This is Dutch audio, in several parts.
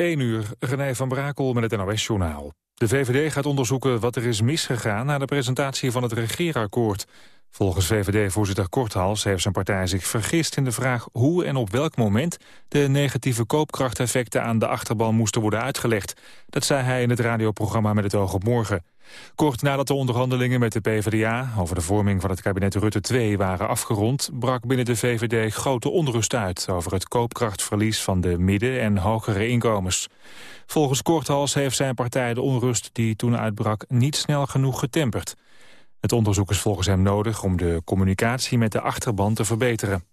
1 uur, René van Brakel met het NOS-journaal. De VVD gaat onderzoeken wat er is misgegaan na de presentatie van het regeerakkoord. Volgens VVD-voorzitter Korthals heeft zijn partij zich vergist in de vraag hoe en op welk moment de negatieve koopkrachteffecten aan de achterban moesten worden uitgelegd. Dat zei hij in het radioprogramma Met het oog op morgen. Kort nadat de onderhandelingen met de PvdA over de vorming van het kabinet Rutte 2 waren afgerond, brak binnen de VVD grote onrust uit over het koopkrachtverlies van de midden- en hogere inkomens. Volgens Korthals heeft zijn partij de onrust die toen uitbrak niet snel genoeg getemperd. Het onderzoek is volgens hem nodig om de communicatie met de achterban te verbeteren.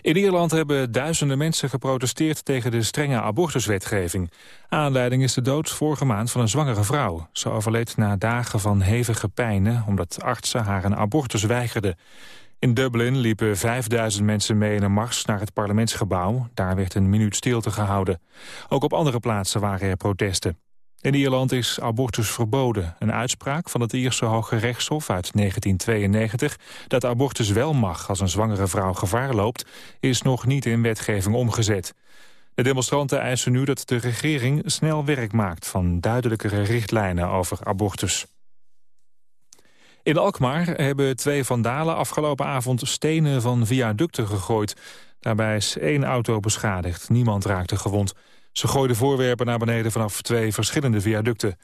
In Ierland hebben duizenden mensen geprotesteerd tegen de strenge abortuswetgeving. Aanleiding is de dood vorige maand van een zwangere vrouw. Ze overleed na dagen van hevige pijnen omdat artsen haar een abortus weigerden. In Dublin liepen 5000 mensen mee in een mars naar het parlementsgebouw. Daar werd een minuut stilte gehouden. Ook op andere plaatsen waren er protesten. In Ierland is abortus verboden. Een uitspraak van het Ierse Hoge Rechtshof uit 1992... dat abortus wel mag als een zwangere vrouw gevaar loopt... is nog niet in wetgeving omgezet. De demonstranten eisen nu dat de regering snel werk maakt... van duidelijkere richtlijnen over abortus. In Alkmaar hebben twee vandalen afgelopen avond stenen van viaducten gegooid. Daarbij is één auto beschadigd. Niemand raakte gewond. Ze gooiden voorwerpen naar beneden vanaf twee verschillende viaducten.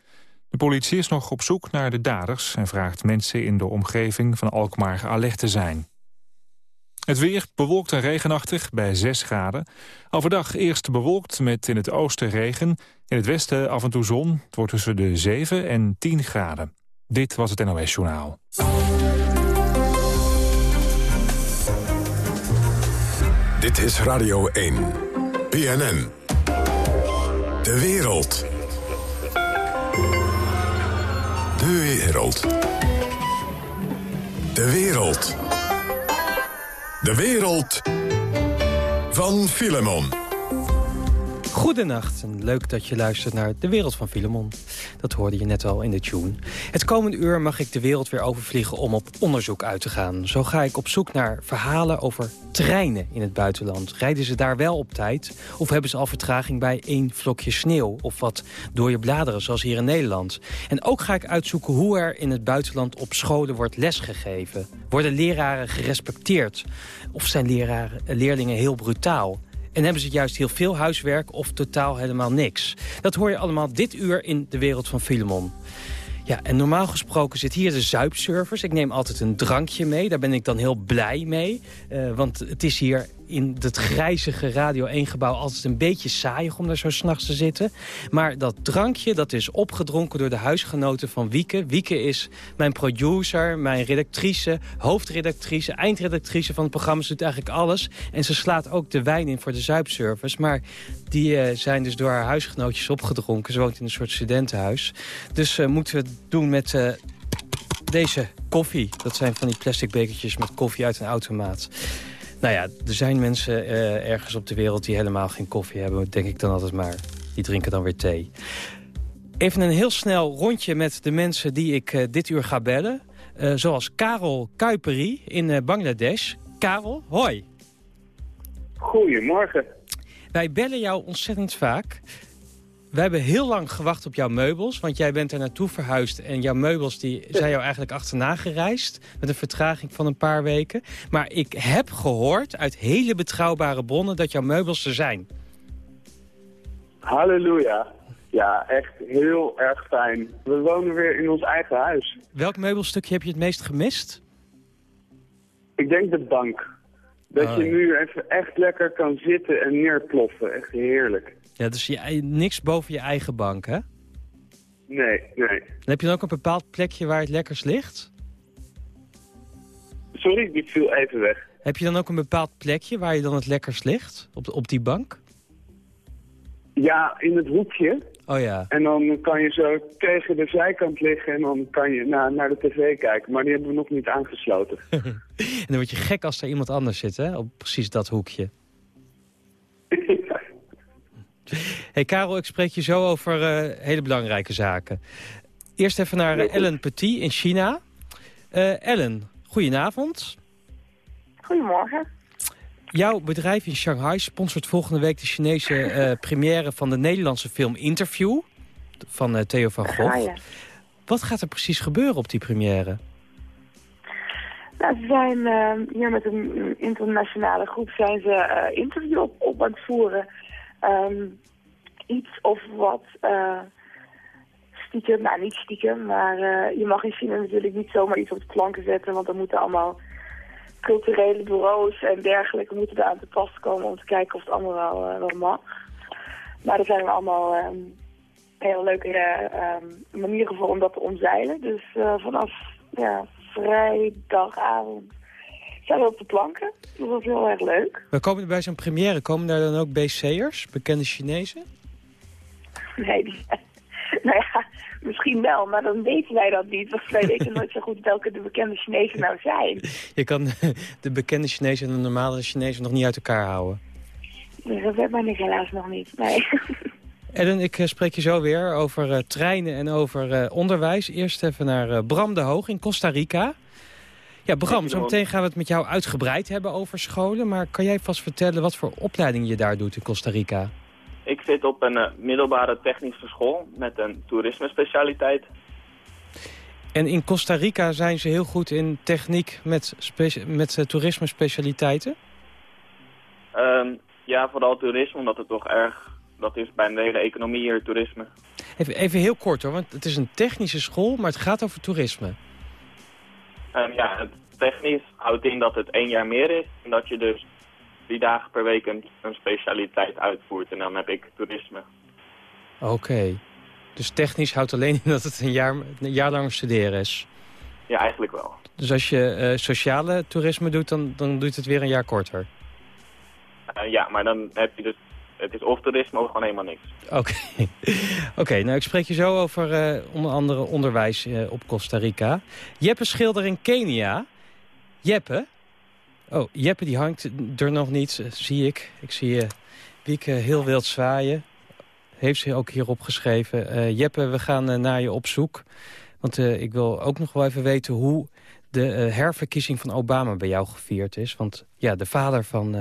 De politie is nog op zoek naar de daders... en vraagt mensen in de omgeving van Alkmaar alert te zijn. Het weer bewolkt en regenachtig bij 6 graden. Overdag eerst bewolkt met in het oosten regen. In het westen af en toe zon. Het wordt tussen de 7 en 10 graden. Dit was het NOS Journaal. Dit is Radio 1. PNN. De wereld. De wereld. De wereld. De wereld van Filemon. Goedenacht en leuk dat je luistert naar De Wereld van Filemon. Dat hoorde je net al in de tune. Het komende uur mag ik de wereld weer overvliegen om op onderzoek uit te gaan. Zo ga ik op zoek naar verhalen over treinen in het buitenland. Rijden ze daar wel op tijd? Of hebben ze al vertraging bij één vlokje sneeuw? Of wat door je bladeren, zoals hier in Nederland? En ook ga ik uitzoeken hoe er in het buitenland op scholen wordt lesgegeven. Worden leraren gerespecteerd? Of zijn leraren, leerlingen heel brutaal? En hebben ze juist heel veel huiswerk of totaal helemaal niks. Dat hoor je allemaal dit uur in de wereld van Filemon. Ja, en normaal gesproken zit hier de zuipservice. Ik neem altijd een drankje mee. Daar ben ik dan heel blij mee. Uh, want het is hier in het grijzige Radio 1-gebouw altijd een beetje saaiig om daar zo s'nachts te zitten. Maar dat drankje dat is opgedronken door de huisgenoten van Wieke. Wieke is mijn producer, mijn redactrice, hoofdredactrice, eindredactrice van het programma. Ze doet eigenlijk alles. En ze slaat ook de wijn in voor de zuipservice. Maar die uh, zijn dus door haar huisgenootjes opgedronken. Ze woont in een soort studentenhuis. Dus uh, moeten we het doen met... Uh, deze koffie. Dat zijn van die plastic bekertjes met koffie uit een automaat. Nou ja, er zijn mensen uh, ergens op de wereld die helemaal geen koffie hebben. Denk ik dan altijd maar. Die drinken dan weer thee. Even een heel snel rondje met de mensen die ik uh, dit uur ga bellen. Uh, zoals Karel Kuiperi in Bangladesh. Karel, hoi. Goedemorgen. Wij bellen jou ontzettend vaak. We hebben heel lang gewacht op jouw meubels, want jij bent er naartoe verhuisd... en jouw meubels die zijn jou eigenlijk achterna gereisd... met een vertraging van een paar weken. Maar ik heb gehoord uit hele betrouwbare bronnen dat jouw meubels er zijn. Halleluja. Ja, echt heel erg fijn. We wonen weer in ons eigen huis. Welk meubelstukje heb je het meest gemist? Ik denk de bank. Dat oh, je nu even echt lekker kan zitten en neerploffen. Echt heerlijk. Ja, dus je, niks boven je eigen bank, hè? Nee, nee. Heb je dan ook een bepaald plekje waar het lekkers ligt? Sorry, die viel even weg. Heb je dan ook een bepaald plekje waar je dan het lekkers ligt? Op, op die bank? Ja, in het hoekje. Oh ja. En dan kan je zo tegen de zijkant liggen en dan kan je naar, naar de tv kijken. Maar die hebben we nog niet aangesloten. en dan word je gek als er iemand anders zit, hè? Op precies dat hoekje. Hey Karel, ik spreek je zo over uh, hele belangrijke zaken. Eerst even naar uh, Ellen Petit in China. Uh, Ellen, goedenavond. Goedemorgen. jouw bedrijf in Shanghai sponsort volgende week de Chinese uh, première van de Nederlandse film Interview van uh, Theo van Gogh. Ah, ja. Wat gaat er precies gebeuren op die première? Nou, ze zijn uh, hier met een internationale groep zijn ze interview op, op aan het voeren. Um, iets of wat stiekem, nou niet stiekem, maar je mag in China natuurlijk niet zomaar iets op de planken zetten, want dan moeten allemaal culturele bureaus en dergelijke moeten er aan te pas komen om te kijken of het allemaal wel, uh, wel mag. Maar er zijn allemaal um, heel leuke uh, manieren voor om dat te omzeilen. Dus vanaf ja, vrijdagavond we op de planken. Dat was heel erg leuk. We komen bij zo'n première, komen daar dan ook BC'ers, bekende Chinezen? Nee, die, nou ja, misschien wel, maar dan weten wij dat niet. Want wij weten nooit zo goed welke de bekende Chinezen nou zijn. Je kan de bekende Chinezen en de normale Chinezen nog niet uit elkaar houden. Dat weet mij helaas nog niet, nee. Ellen, ik eh, spreek je zo weer over uh, treinen en over uh, onderwijs. Eerst even naar uh, Bram de Hoog in Costa Rica. Ja, Bram, zo meteen gaan we het met jou uitgebreid hebben over scholen. Maar kan jij vast vertellen wat voor opleiding je daar doet in Costa Rica? Ik zit op een uh, middelbare technische school met een toerisme specialiteit. En in Costa Rica zijn ze heel goed in techniek met, met uh, toerisme specialiteiten? Um, ja, vooral toerisme, omdat het toch erg... Dat is bij de hele economie hier, toerisme. Even, even heel kort hoor, want het is een technische school, maar het gaat over toerisme. Um, ja, het technisch houdt in dat het één jaar meer is. En dat je dus drie dagen per week een, een specialiteit uitvoert. En dan heb ik toerisme. Oké. Dus technisch houdt alleen in dat het een jaar, een jaar lang studeren is? Ja, eigenlijk wel. Dus als je uh, sociale toerisme doet, dan, dan doet het weer een jaar korter? Uh, ja, maar dan heb je dus... Het is of toerisme of gewoon helemaal niks. Oké, Oké. nou ik spreek je zo over uh, onder andere onderwijs op Costa Rica. Jeppe Schilder in Kenia. Jeppe, Oh, Jeppe die hangt er nog niet, eh, zie ik. Ik zie uh, Wieke heel wild zwaaien. Heeft ze ook hierop geschreven. Uh, Jeppe, we gaan naar je op zoek. Want ik wil ook nog wel even weten hoe de herverkiezing van Obama bij jou gevierd is. Want ja, de vader van,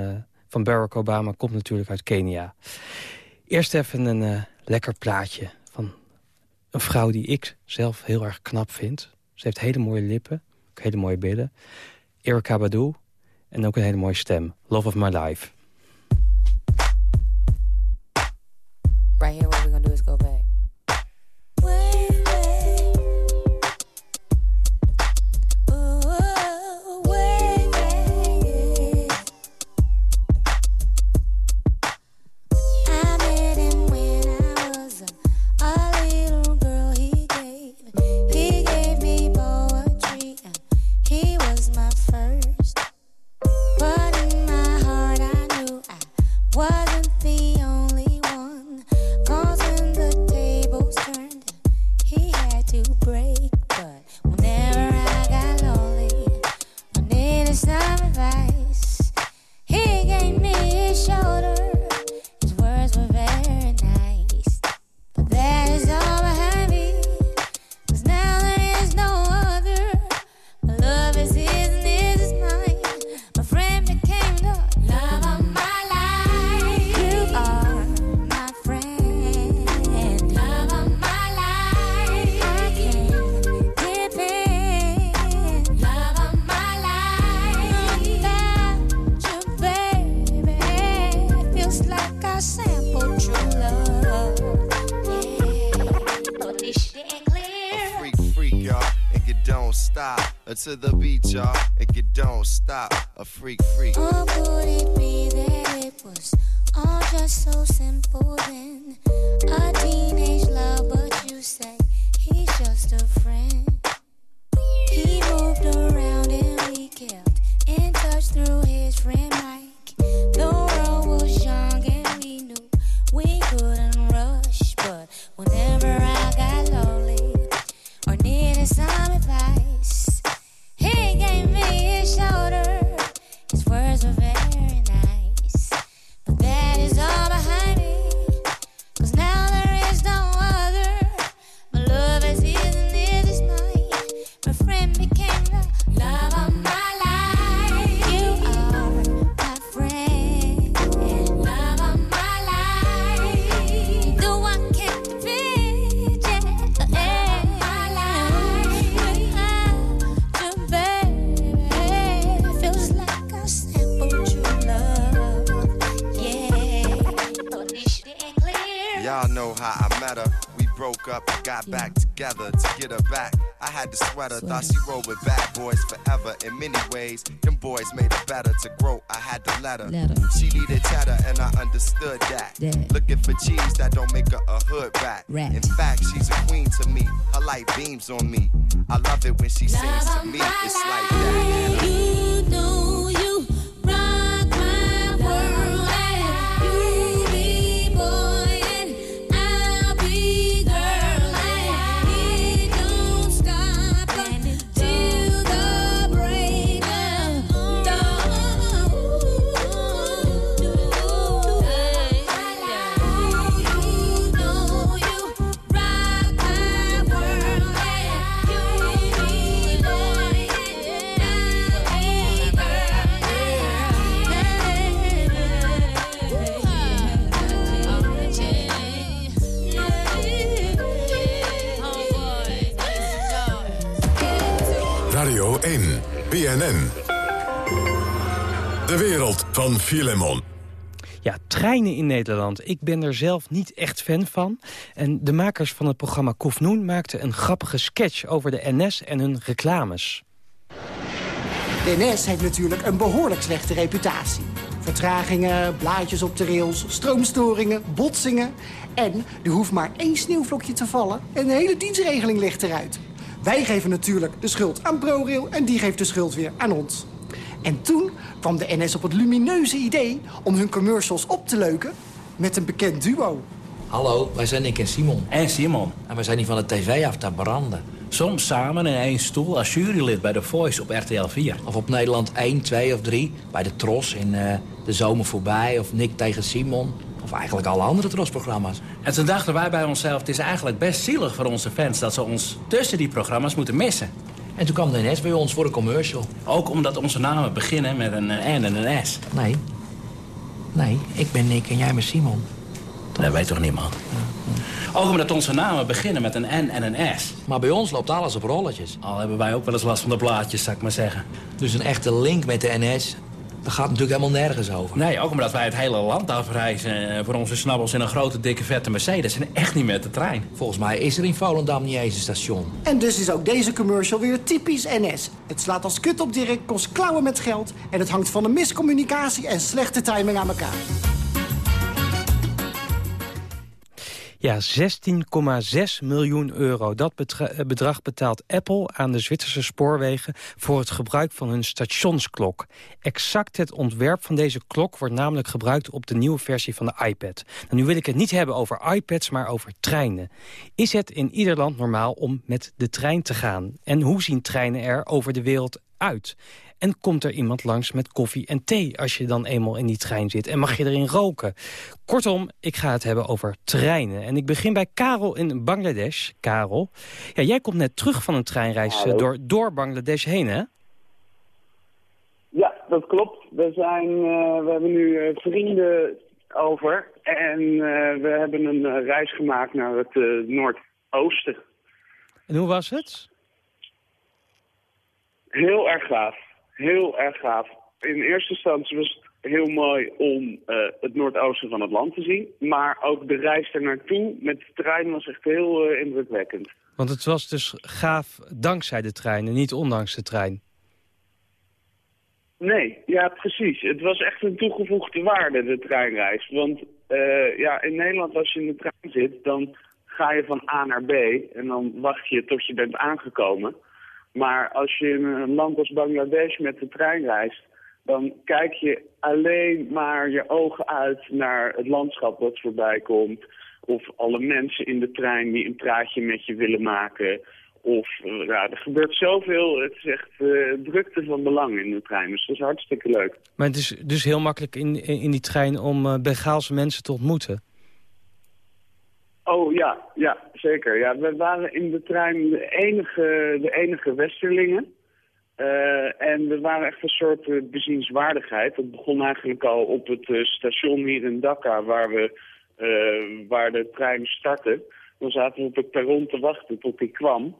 van Barack Obama komt natuurlijk uit Kenia. Eerst even een lekker plaatje van een vrouw die ik zelf heel erg knap vind. Ze heeft hele mooie lippen, ook hele mooie billen. Erika Badu, en ook een hele mooie stem. Love of my life. Right here, with bad boys forever. In many ways, them boys made it better to grow. I had to let her. Let her. She needed cheddar, and I understood that. That. Looking for cheese that don't make her a hood rat. Rat. In fact, she's a queen to me. Her light beams on me. I love it when she Radio 1, BNN. De wereld van Filemon. Ja, treinen in Nederland. Ik ben er zelf niet echt fan van. En de makers van het programma Koefnoen maakten een grappige sketch over de NS en hun reclames. De NS heeft natuurlijk een behoorlijk slechte reputatie. Vertragingen, blaadjes op de rails, stroomstoringen, botsingen. En er hoeft maar één sneeuwvlokje te vallen en de hele dienstregeling ligt eruit. Wij geven natuurlijk de schuld aan ProRail en die geeft de schuld weer aan ons. En toen kwam de NS op het lumineuze idee om hun commercials op te leuken met een bekend duo. Hallo, wij zijn Nick en Simon. En Simon. En wij zijn hier van de tv af te branden. Soms samen in één stoel als jurylid bij The Voice op RTL 4. Of op Nederland 1, 2 of 3. Bij de Tros in eh, De Zomer Voorbij. Of Nick tegen Simon. Of eigenlijk alle andere Tros-programma's. En toen dachten wij bij onszelf, het is eigenlijk best zielig voor onze fans... dat ze ons tussen die programma's moeten missen. En toen kwam de NS bij ons voor een commercial. Ook omdat onze namen beginnen met een N en een S. Nee. Nee, ik ben Nick en jij bent Simon. Dat weet toch niemand? Ook omdat onze namen beginnen met een N en een S. Maar bij ons loopt alles op rolletjes. Al hebben wij ook wel eens last van de blaadjes, zou ik maar zeggen. Dus een echte link met de NS, dat gaat natuurlijk helemaal nergens over. Nee, ook omdat wij het hele land afreizen eh, voor onze snabbels in een grote, dikke, vette Mercedes. En echt niet met de trein. Volgens mij is er in Volendam niet eens een station. En dus is ook deze commercial weer typisch NS. Het slaat als kut op Dirk, kost klauwen met geld... en het hangt van een miscommunicatie en slechte timing aan elkaar. Ja, 16,6 miljoen euro. Dat eh, bedrag betaalt Apple aan de Zwitserse spoorwegen... voor het gebruik van hun stationsklok. Exact het ontwerp van deze klok wordt namelijk gebruikt... op de nieuwe versie van de iPad. Nou, nu wil ik het niet hebben over iPads, maar over treinen. Is het in ieder land normaal om met de trein te gaan? En hoe zien treinen er over de wereld uit? En komt er iemand langs met koffie en thee als je dan eenmaal in die trein zit? En mag je erin roken? Kortom, ik ga het hebben over treinen. En ik begin bij Karel in Bangladesh. Karel, ja, jij komt net terug van een treinreis Hallo. door, door Bangladesh heen, hè? Ja, dat klopt. We, zijn, eh, we hebben nu eh, vrienden over en eh, we hebben een reis gemaakt naar het Noordoosten. En hoe was het? Heel erg gaaf. Heel erg gaaf. In eerste instantie was het heel mooi om eh, het Noordoosten van het land te zien. Maar ook de reis er naartoe met de trein was echt heel eh, indrukwekkend. Want het was dus gaaf dankzij de trein en niet ondanks de trein. Nee, ja precies. Het was echt een toegevoegde waarde, de treinreis. Want eh, ja, in Nederland als je in de trein zit, dan ga je van A naar B en dan wacht je tot je bent aangekomen. Maar als je in een land als Bangladesh met de trein reist, dan kijk je alleen maar je ogen uit naar het landschap dat voorbij komt. Of alle mensen in de trein die een praatje met je willen maken. Of eh, ja, er gebeurt zoveel. Het is echt eh, drukte van belang in de trein. Dus dat is hartstikke leuk. Maar het is dus heel makkelijk in, in die trein om eh, Bengaalse mensen te ontmoeten. Oh ja, ja, zeker. Ja, we waren in de trein de enige, de enige Westerlingen. Eh, en we waren echt een soort eh, bezienswaardigheid. Dat begon eigenlijk al op het eh, station hier in Dhaka, waar, we, waar de trein startte. Dan zaten we op het perron te wachten tot die kwam.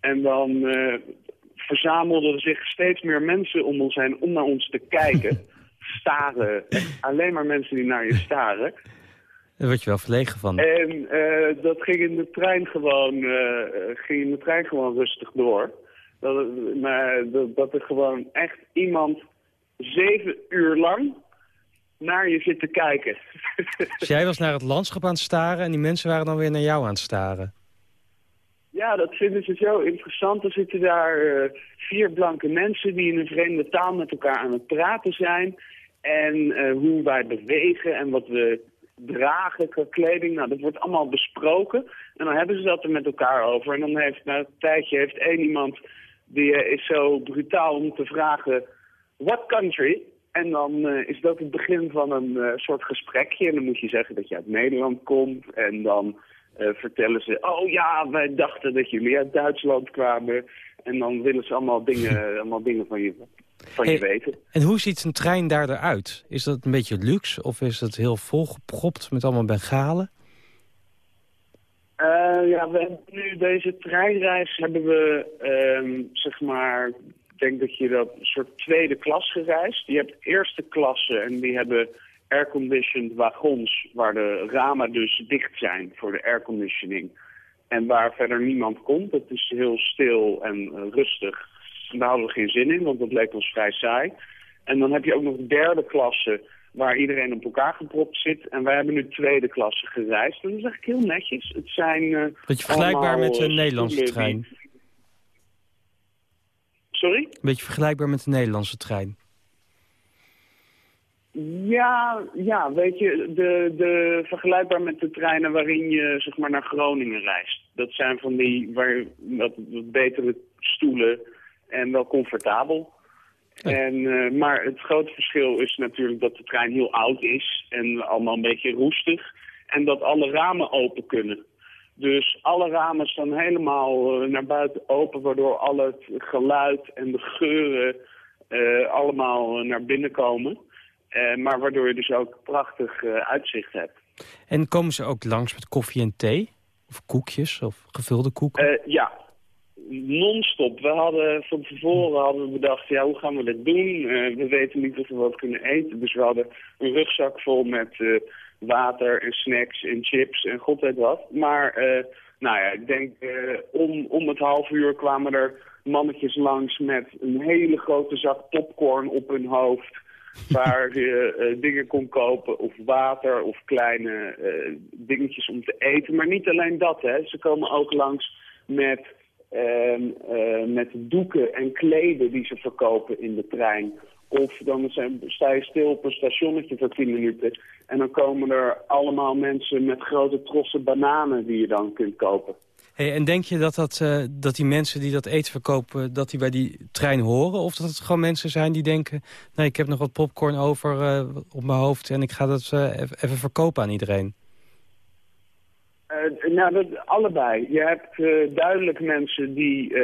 En dan verzamelden zich steeds meer mensen om ons heen om naar ons te kijken. staren. Echt alleen maar mensen die naar je staren. Daar word je wel verlegen van. En eh, dat ging in de trein gewoon, eh, ging in de trein gewoon rustig door. Dat, maar dat, dat er gewoon echt iemand zeven uur lang naar je zit te kijken. Dus jij was naar het landschap aan het staren... en die mensen waren dan weer naar jou aan het staren. Ja, dat vinden ze zo interessant. Er zitten daar eh, vier blanke mensen die in een vreemde taal met elkaar aan het praten zijn. En hoe wij bewegen en wat we dragen kleding. Nou, dat wordt allemaal besproken. En dan hebben ze dat er met elkaar over. En dan heeft na een tijdje heeft één iemand die eh, is zo brutaal om te vragen... What country? En dan eh, is dat het begin van een eh, soort gesprekje. En dan moet je zeggen dat je uit Nederland komt. En dan vertellen ze, oh ja, wij dachten dat jullie uit Duitsland kwamen. En dan willen ze allemaal dingen, allemaal dingen van je, van je weten. En hoe ziet een trein daar eruit? Is dat een beetje luxe of is het heel volgepropt met allemaal bengalen? Eh, ja, we hebben nu deze treinreis hebben we, ehm, zeg maar, ik denk dat je dat een soort tweede klas gereisd. Je hebt eerste klasse en die hebben airconditioned wagons waar de ramen dus dicht zijn voor de airconditioning. En waar verder niemand komt. Het is heel stil en eh, rustig. En daar hadden we geen zin in, want dat leek ons vrij saai. En dan heb je ook nog derde klasse waar iedereen op elkaar gepropt zit. En wij hebben nu tweede klasse gereisd. En dat is eigenlijk heel netjes. Het zijn eh, Beetje vergelijkbaar met een Nederlandse trein. Sorry? Een beetje vergelijkbaar met een Nederlandse trein. Ja, ja, weet je, de, de, vergelijkbaar met de treinen waarin je zeg maar, naar Groningen reist. Dat zijn van die waar, wat, wat betere stoelen en wel comfortabel. En, eh, maar het grote verschil is natuurlijk dat de trein heel oud is en allemaal een beetje roestig. En dat alle ramen open kunnen. Dus alle ramen staan helemaal eh, naar buiten open, waardoor al het geluid en de geuren eh, allemaal naar binnen komen. Maar waardoor je dus ook prachtig uitzicht hebt. En komen ze ook langs met koffie en thee? Of koekjes of gevulde koeken? Eh, ja, non-stop. We hadden van tevoren hadden we bedacht, ja, hoe gaan we dit doen? Eh, we weten niet of we wat kunnen eten. Dus we hadden een rugzak vol met eh, water en snacks en chips en god weet wat. Maar, nou ja, ik denk om, om het half uur kwamen er mannetjes langs met een hele grote zak popcorn op hun hoofd. Waar je eh, dingen kon kopen of water of kleine eh, dingetjes om te eten. Maar niet alleen dat, hè. Ze komen ook langs met, ehm, eh, met doeken en kleden die ze verkopen in de trein. Of dan zijn, sta je stil op een stationnetje voor 10 minuten. En dan komen er allemaal mensen met grote trossen bananen die je dan kunt kopen. Hey, en denk je dat, dat, eh, dat die mensen die dat eten verkopen... dat die bij die trein horen? Of dat het gewoon mensen zijn die denken... nee, ik heb nog wat popcorn over eh, op mijn hoofd... en ik ga dat eh, even verkopen aan iedereen? Nou, dat, allebei. Je hebt duidelijk mensen die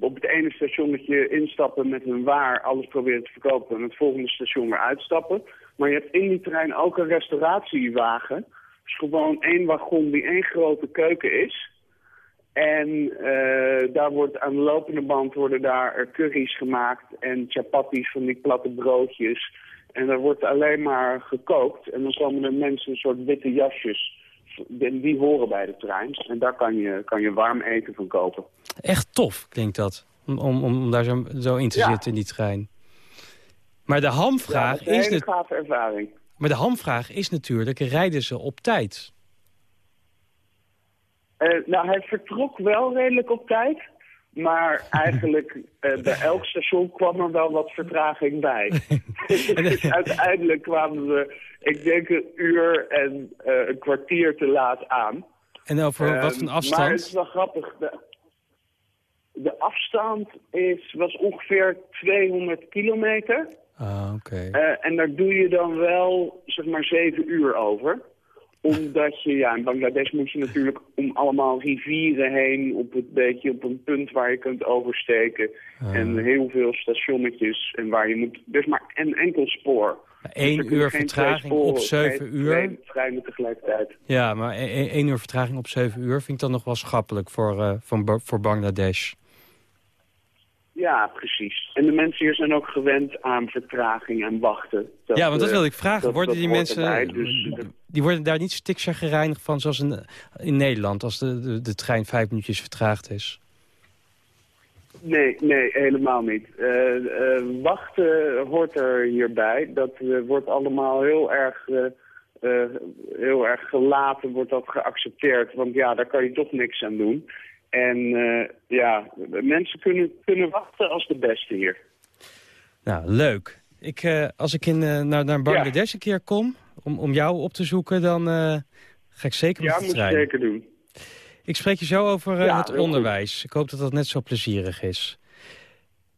op het ene stationnetje instappen met hun waar, alles proberen te verkopen en het volgende station weer uitstappen. Maar je hebt in die trein ook een restauratiewagen. Dus gewoon één wagon die één grote keuken is. En eh, daar wordt aan de lopende band worden daar er curry's gemaakt en chapatis van die platte broodjes. En daar wordt alleen maar gekookt. En dan komen er mensen een soort witte jasjes. En die horen bij de trein. En daar kan je, kan je warm eten van kopen. Echt tof klinkt dat, om, om, om daar zo, zo in te Ja. zitten in die trein. Maar de Ja, hamvraag, dat is een is, hele nat- gave ervaring. maar de hamvraag is natuurlijk, rijden ze op tijd? Eh, nou, hij vertrok wel redelijk op tijd. Maar eigenlijk eh, bij elk station kwam er wel wat vertraging bij. dus uiteindelijk kwamen we, ik denk een uur en eh, een kwartier te laat aan. En over wat Ehm, voor Maar afstand? het is wel grappig. De, de afstand is, was ongeveer 200 kilometer. Ah, oké. En daar doe je dan wel, zeg maar, zeven uur over. Omdat je, ja, in Bangladesh moet je natuurlijk om allemaal rivieren heen... op, het beetje, op een punt waar je kunt oversteken. Ah. En heel veel stationnetjes. En waar je moet... Dus maar een enkel spoor. Eén Dus uur vertraging op zeven uur. Twee treinen tegelijkertijd. Ja, maar e- e- één uur vertraging op zeven uur vind ik dan nog wel schappelijk voor, eh, van voor Bangladesh. Ja, precies. En de mensen hier zijn ook gewend aan vertraging en wachten. ja, want dat eh, wil ik vragen. dat- worden dat die mensen, erbij, dus, eh, die worden daar niet stikzaggerijnigd van zoals in, in Nederland... als de, de, de trein vijf minuutjes vertraagd is? Nee, nee, helemaal niet. Eh, eh, wachten hoort er hierbij. Dat eh, wordt allemaal heel erg, eh, eh, heel erg gelaten, wordt dat geaccepteerd. Want ja, daar kan je toch niks aan doen. En eh, ja, mensen kunnen, kunnen wachten als de beste hier. Nou, leuk. Ik, eh, als ik in, eh, naar, naar Bangladesh een keer kom om, om jou op te zoeken... dan ga ik zeker met Ja, de moet je trein. zeker doen. Ik spreek je zo over Ja, het goed. onderwijs. Ik hoop dat dat net zo plezierig is.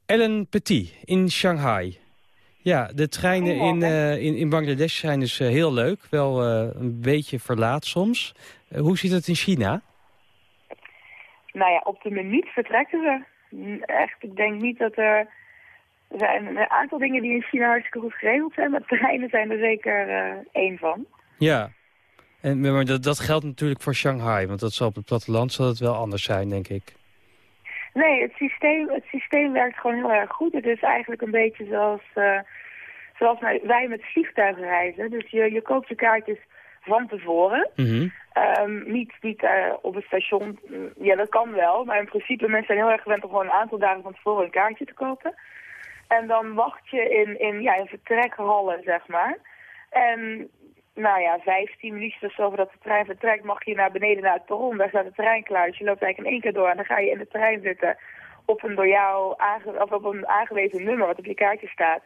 Ellen Petit in Shanghai. Ja, de treinen in, in, in Bangladesh zijn dus heel leuk. Wel een beetje verlaat soms. Hoe ziet het in China? Nou ja, op de minuut vertrekken ze. Mm, Echt, ik denk niet dat er... Er zijn een aantal dingen die in China hartstikke goed geregeld zijn, maar treinen zijn er zeker eh, één van. Ja, en, maar dat, dat geldt natuurlijk voor Shanghai. Want dat zal op het platteland zal het wel anders zijn, denk ik. Nee, het systeem, het systeem werkt gewoon heel erg goed. Het is eigenlijk een beetje zoals, eh, zoals wij- wij met vliegtuigen reizen. Dus je, je koopt je kaartjes van tevoren. Mhm. Ehm, niet niet eh, op het station. Mm, Ja, dat kan wel. Maar in principe, mensen zijn heel erg gewend om gewoon een aantal dagen van tevoren een kaartje te kopen. En dan wacht je in, in, ja, in vertrekhallen, zeg maar. En nou ja, 15 minuutjes of zo voordat de trein vertrekt, mag je naar beneden naar het perron. Daar staat de trein klaar. Dus je loopt eigenlijk in één keer door en dan ga je in de trein zitten op een door jou aange of op een aangewezen nummer wat op je kaartje staat.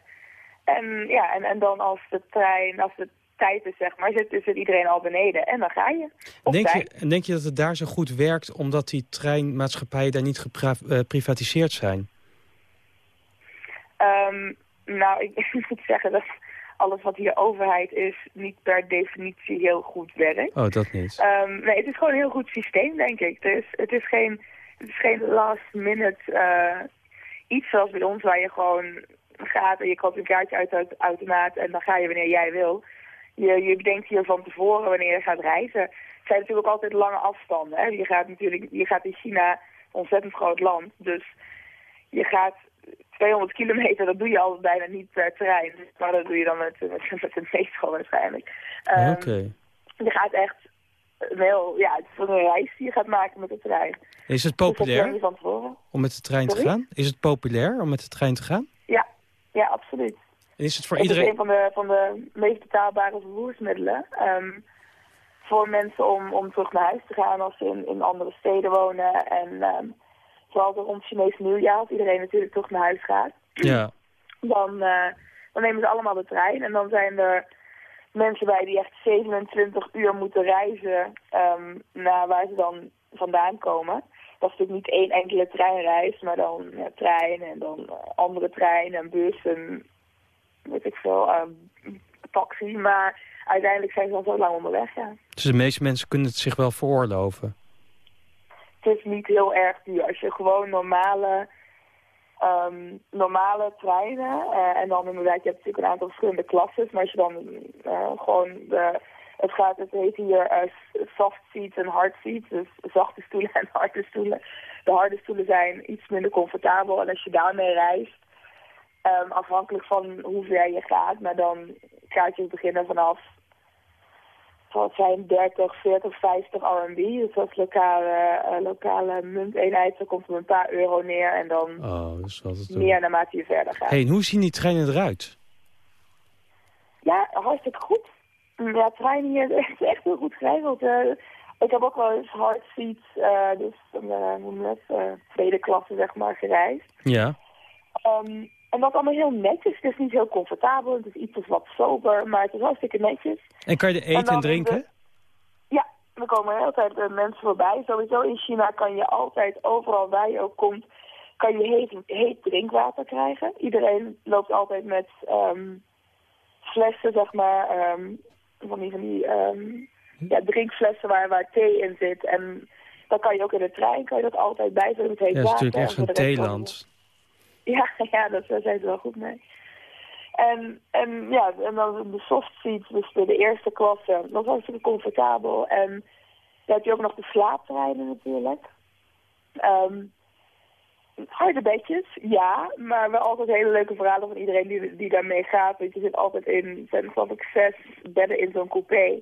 En ja, en, en dan als de trein, als de tijd is, zeg maar, zit, zit iedereen al beneden. En dan ga je. Op Denk tijd. je, en denk je dat het daar zo goed werkt... omdat die treinmaatschappijen daar niet geprivatiseerd zijn? Ehm, nou, ik moet zeggen dat alles wat hier overheid is niet per definitie heel goed werkt. Oh, dat niet. Ehm, nee, het is gewoon een heel goed systeem, denk ik. Het is, het is geen, het is geen last minute eh, iets zoals bij ons waar je gewoon gaat en je koopt een kaartje uit de automaat en dan ga je wanneer jij wil. Je, je bedenkt hier van tevoren wanneer je gaat reizen. Het zijn natuurlijk ook altijd lange afstanden. Hè? Je gaat natuurlijk, je gaat in China, een ontzettend groot land, dus je gaat 200 kilometer, dat doe je al bijna niet per trein. Maar dat doe je dan met, met, met een metro waarschijnlijk. Ehm, Oké. je gaat echt een heel, ja, het is een reis die je gaat maken met de trein. Is het Dus populair tevoren. om met de trein te gaan? Is het populair om met de trein te gaan? Ja, ja, absoluut. En is het voor het is iedereen... een van de, van de meest betaalbare vervoersmiddelen. ehm, voor mensen om, om terug naar huis te gaan als ze in, in andere steden wonen. En ehm, vooral rond Chinese nieuwjaar, als iedereen natuurlijk terug naar huis gaat. Ja. dan, eh, dan nemen ze allemaal de trein. En dan zijn er mensen bij die echt 27 uur moeten reizen ehm, naar waar ze dan vandaan komen. Dat is natuurlijk niet één enkele treinreis, maar dan ja, trein en dan eh, andere trein en bus en weet ik veel, ehm, taxi. Maar uiteindelijk zijn ze dan zo lang onderweg, ja. Dus de meeste mensen kunnen het zich wel veroorloven. Het is niet heel erg duur. Als je gewoon normale, ehm, normale treinen, eh, en dan inderdaad, je hebt natuurlijk een aantal verschillende klasses, maar als je dan eh, gewoon de, het gaat, het heet hier eh, soft seats en hard seats, dus zachte stoelen en harde stoelen. De harde stoelen zijn iets minder comfortabel en als je daarmee reist, ehm, afhankelijk van hoe ver je gaat, maar dan kaartjes beginnen vanaf wat zijn 30, 40, 50 RMB. Dus dat is lokale, eh, lokale munteenheid. Dan komt er een paar euro neer en dan Oh, doen. meer naarmate je verder gaat. Hey, en hoe zien die treinen eruit? Ja, hartstikke goed. Ja, treinen hier is echt, heel goed geregeld. Eh, ik heb ook wel eens hard seats, eh, dus uh, dat, eh, tweede klasse zeg maar, gereisd. Ja. Ehm, en dat allemaal heel netjes. Het is niet heel comfortabel, het is iets wat sober, maar het is hartstikke netjes. En kan je er En eten en de- drinken? Ja, er komen tijd eh, mensen voorbij. Sowieso in China kan je altijd, overal waar je ook komt, kan je heet, heet drinkwater krijgen. Iedereen loopt altijd met ehm, flessen, zeg maar, ehm, van die, van die ehm, ja, drinkflessen waar, waar thee in zit. En dan kan je ook in de trein, kan je dat altijd bijvullen met heet Ja, dat is water. natuurlijk echt En voor zo'n de rest kan je- theeland. ja, ja dat, daar zijn ze wel goed mee. En, en ja, en dan de soft seats, dus de, de eerste klasse, dat was hartstikke comfortabel. En dan heb je ook nog de slaaptreinen natuurlijk. Ehm, Harde bedjes, ja. Maar wel altijd hele leuke verhalen van iedereen die, die daarmee gaat. Want je zit altijd in, zijn geloof ik zes bedden in zo'n coupé.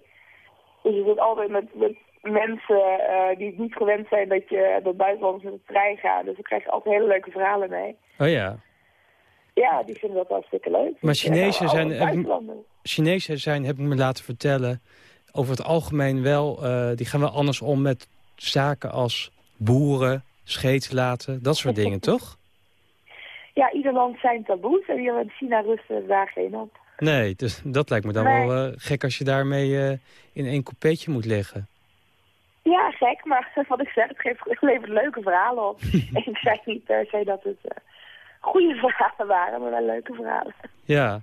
Dus je zit altijd met, met mensen eh, die niet gewend zijn dat je dat buitenlanders met de trein gaan. Dus dan krijg je altijd hele leuke verhalen mee. Oh ja. Ja, die vinden dat hartstikke leuk. Maar Dus, Chinezen zijn, heb. Chinezen zijn, heb ik me laten vertellen, over het algemeen wel... eh, die gaan wel anders om met zaken als boeren, scheet laten, dat soort dingen, toch? Ja, ieder land zijn taboes en hier in China rusten daar geen op. Nee, dus dat lijkt me dan Nee. wel eh, gek als je daarmee in één coupeetje moet liggen. Ja, gek, maar wat ik zeg, het, geeft, het levert leuke verhalen op. ik zei niet per se dat het eh, goede verhalen waren, maar wel leuke verhalen. Ja.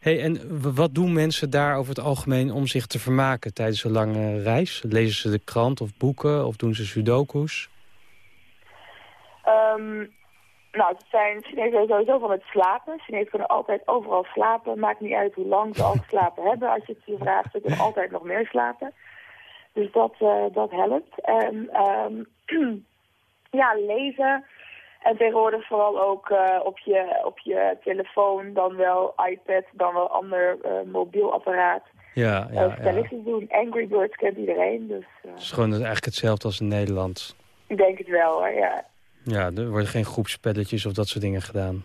Hey, en wat doen mensen daar over het algemeen om zich te vermaken tijdens een lange reis? Lezen ze de krant of boeken of doen ze sudokus? Ehm, nou, het zijn Chinezen sowieso van het slapen. Chinezen kunnen altijd overal slapen. Maakt niet uit hoe lang ze al geslapen hebben. Als je het je vraagt, ze kunnen altijd nog meer slapen. Dus dat, eh, dat helpt. En ehm, ja, lezen. En tegenwoordig vooral ook eh, op, je, op je telefoon, dan wel iPad, dan wel ander eh, mobiel apparaat. Ja, ja, ja. spelletjes doen. Angry Birds kent iedereen, dus Het is gewoon eigenlijk hetzelfde als in Nederland. ik denk het wel hoor, ja. Ja, er worden geen groepspelletjes of dat soort dingen gedaan.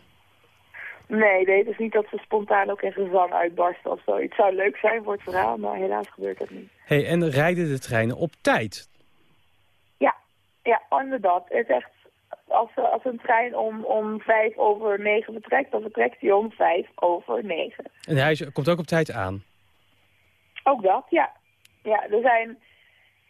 Nee, nee, het is niet dat ze spontaan ook in gezang uitbarsten of zo. Het zou leuk zijn voor het verhaal, maar helaas gebeurt dat niet. Hey, en rijden de treinen op tijd? Ja, ja, inderdaad. Het is echt, als, als een trein om, om vijf over negen vertrekt, dan vertrekt hij om vijf over negen. En hij is- komt ook op tijd aan? Ook dat, ja. Ja, er zijn...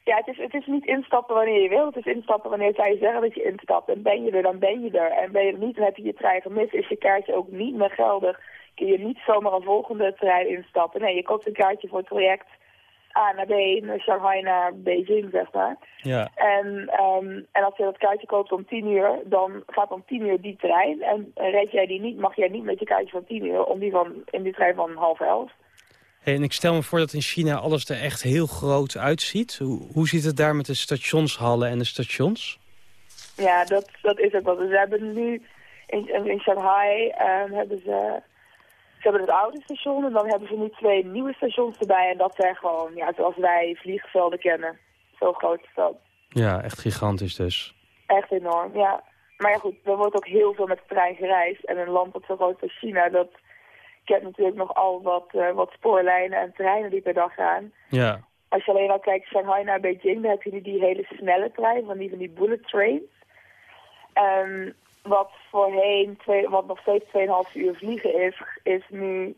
Ja, het is, het is niet instappen wanneer je wil. Het is instappen wanneer zij zeggen dat je instapt. En ben je er, dan ben je er. En ben je er niet, dan heb je je trein gemist. Is je kaartje ook niet meer geldig. Kun je niet zomaar een volgende trein instappen. Nee, je koopt een kaartje voor het traject A naar B, naar Shanghai naar Beijing, zeg maar. Ja. En, ehm, en als je dat kaartje koopt om tien uur, dan gaat om tien uur die trein. En red jij die niet, mag jij niet met je kaartje van tien uur om die van, in die trein van half elf. Hey, en ik stel me voor dat in China alles er echt heel groot uitziet. Hoe, hoe ziet het daar met de stationshallen en de stations? Ja, dat, dat is ook wel. Dus we hebben nu in, in Shanghai ehm, hebben ze, ze hebben het oude station en dan hebben ze nu twee nieuwe stations erbij. En dat zijn gewoon, ja, zoals wij vliegvelden kennen. Zo groot is dat. Ja, echt gigantisch dus. Echt enorm, ja. Maar ja goed, er wordt ook heel veel met de trein gereisd. En een land dat zo groot is als China, dat kent natuurlijk nog al wat, eh, wat spoorlijnen en treinen die per dag gaan. Ja. Als je alleen al kijkt Shanghai naar Beijing, dan heb je nu die hele snelle trein, van die, van die bullet trains. En wat voorheen, twee, wat nog steeds 2,5 uur vliegen is, is nu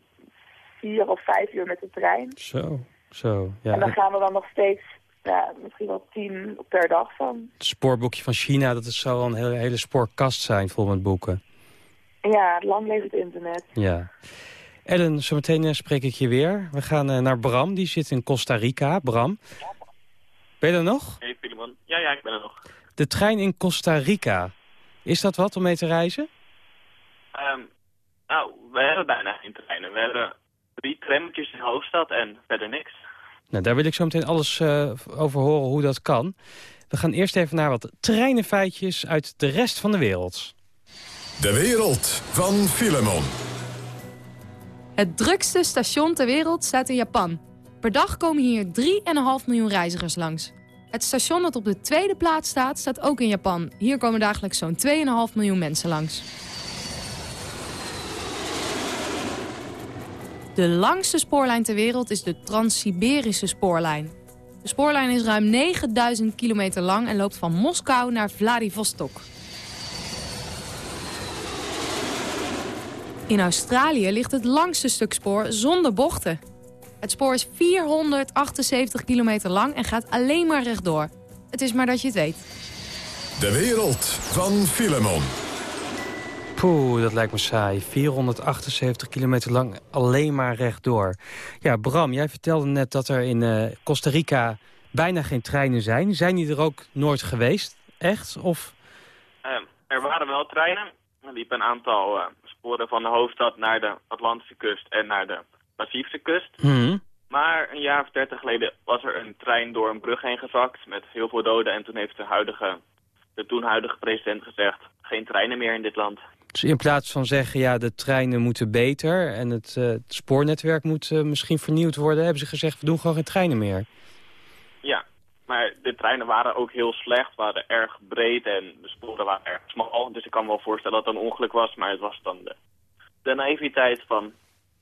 4 of 5 uur met de trein. Zo, zo. Ja, en dan het gaan we dan nog steeds, ja, misschien wel 10 per dag van. spoorboekje van China, dat is- zou wel een hele, hele spoorkast zijn vol met boeken. Ja, lang leeft het internet. Ja. Ellen, zometeen eh, spreek ik je weer. We gaan eh, naar Bram, die zit in Costa Rica. Bram, ben je er nog? Hey Filimon. Ja, ja, ik ben er nog. De trein in Costa Rica. Is dat wat om mee te reizen? Ehm, nou, we hebben bijna geen treinen. We hebben drie trammetjes in de hoofdstad en verder niks. Nou, daar wil ik zo meteen alles eh, over horen hoe dat kan. We gaan eerst even naar wat treinenfeitjes uit de rest van de wereld. De wereld van Filemon. Het drukste station ter wereld staat in Japan. Per dag komen hier 3,5 miljoen reizigers langs. Het station dat op de tweede plaats staat, staat ook in Japan. Hier komen dagelijks zo'n 2,5 miljoen mensen langs. De langste spoorlijn ter wereld is de Trans-Siberische spoorlijn. De spoorlijn is ruim 9000 kilometer lang en loopt van Moskou naar Vladivostok. In Australië ligt het langste stuk spoor zonder bochten. Het spoor is 478 kilometer lang en gaat alleen maar rechtdoor. Het is maar dat je het weet. De wereld van Filemon. Poeh, dat lijkt me saai. 478 kilometer lang alleen maar rechtdoor. Ja, Bram, jij vertelde net dat er in eh, Costa Rica bijna geen treinen zijn. Zijn die er ook nooit geweest? Echt? Of... Ehm, er waren wel treinen. Er liepen een aantal eh, sporen van de hoofdstad naar de Atlantische kust en naar de Pacifische kust. Hmm. Maar een jaar of dertig geleden was er een trein door een brug heen gezakt met heel veel doden. En toen heeft de, huidige, de toen huidige president gezegd, geen treinen meer in dit land. Dus in plaats van zeggen, ja, de treinen moeten beter... en het, eh, het spoornetwerk moet eh, misschien vernieuwd worden... hebben ze gezegd, we doen gewoon geen treinen meer. Maar de treinen waren ook heel slecht, waren erg breed en de sporen waren erg smal. Dus ik kan me wel voorstellen dat het een ongeluk was, maar het was dan de, de naïviteit van,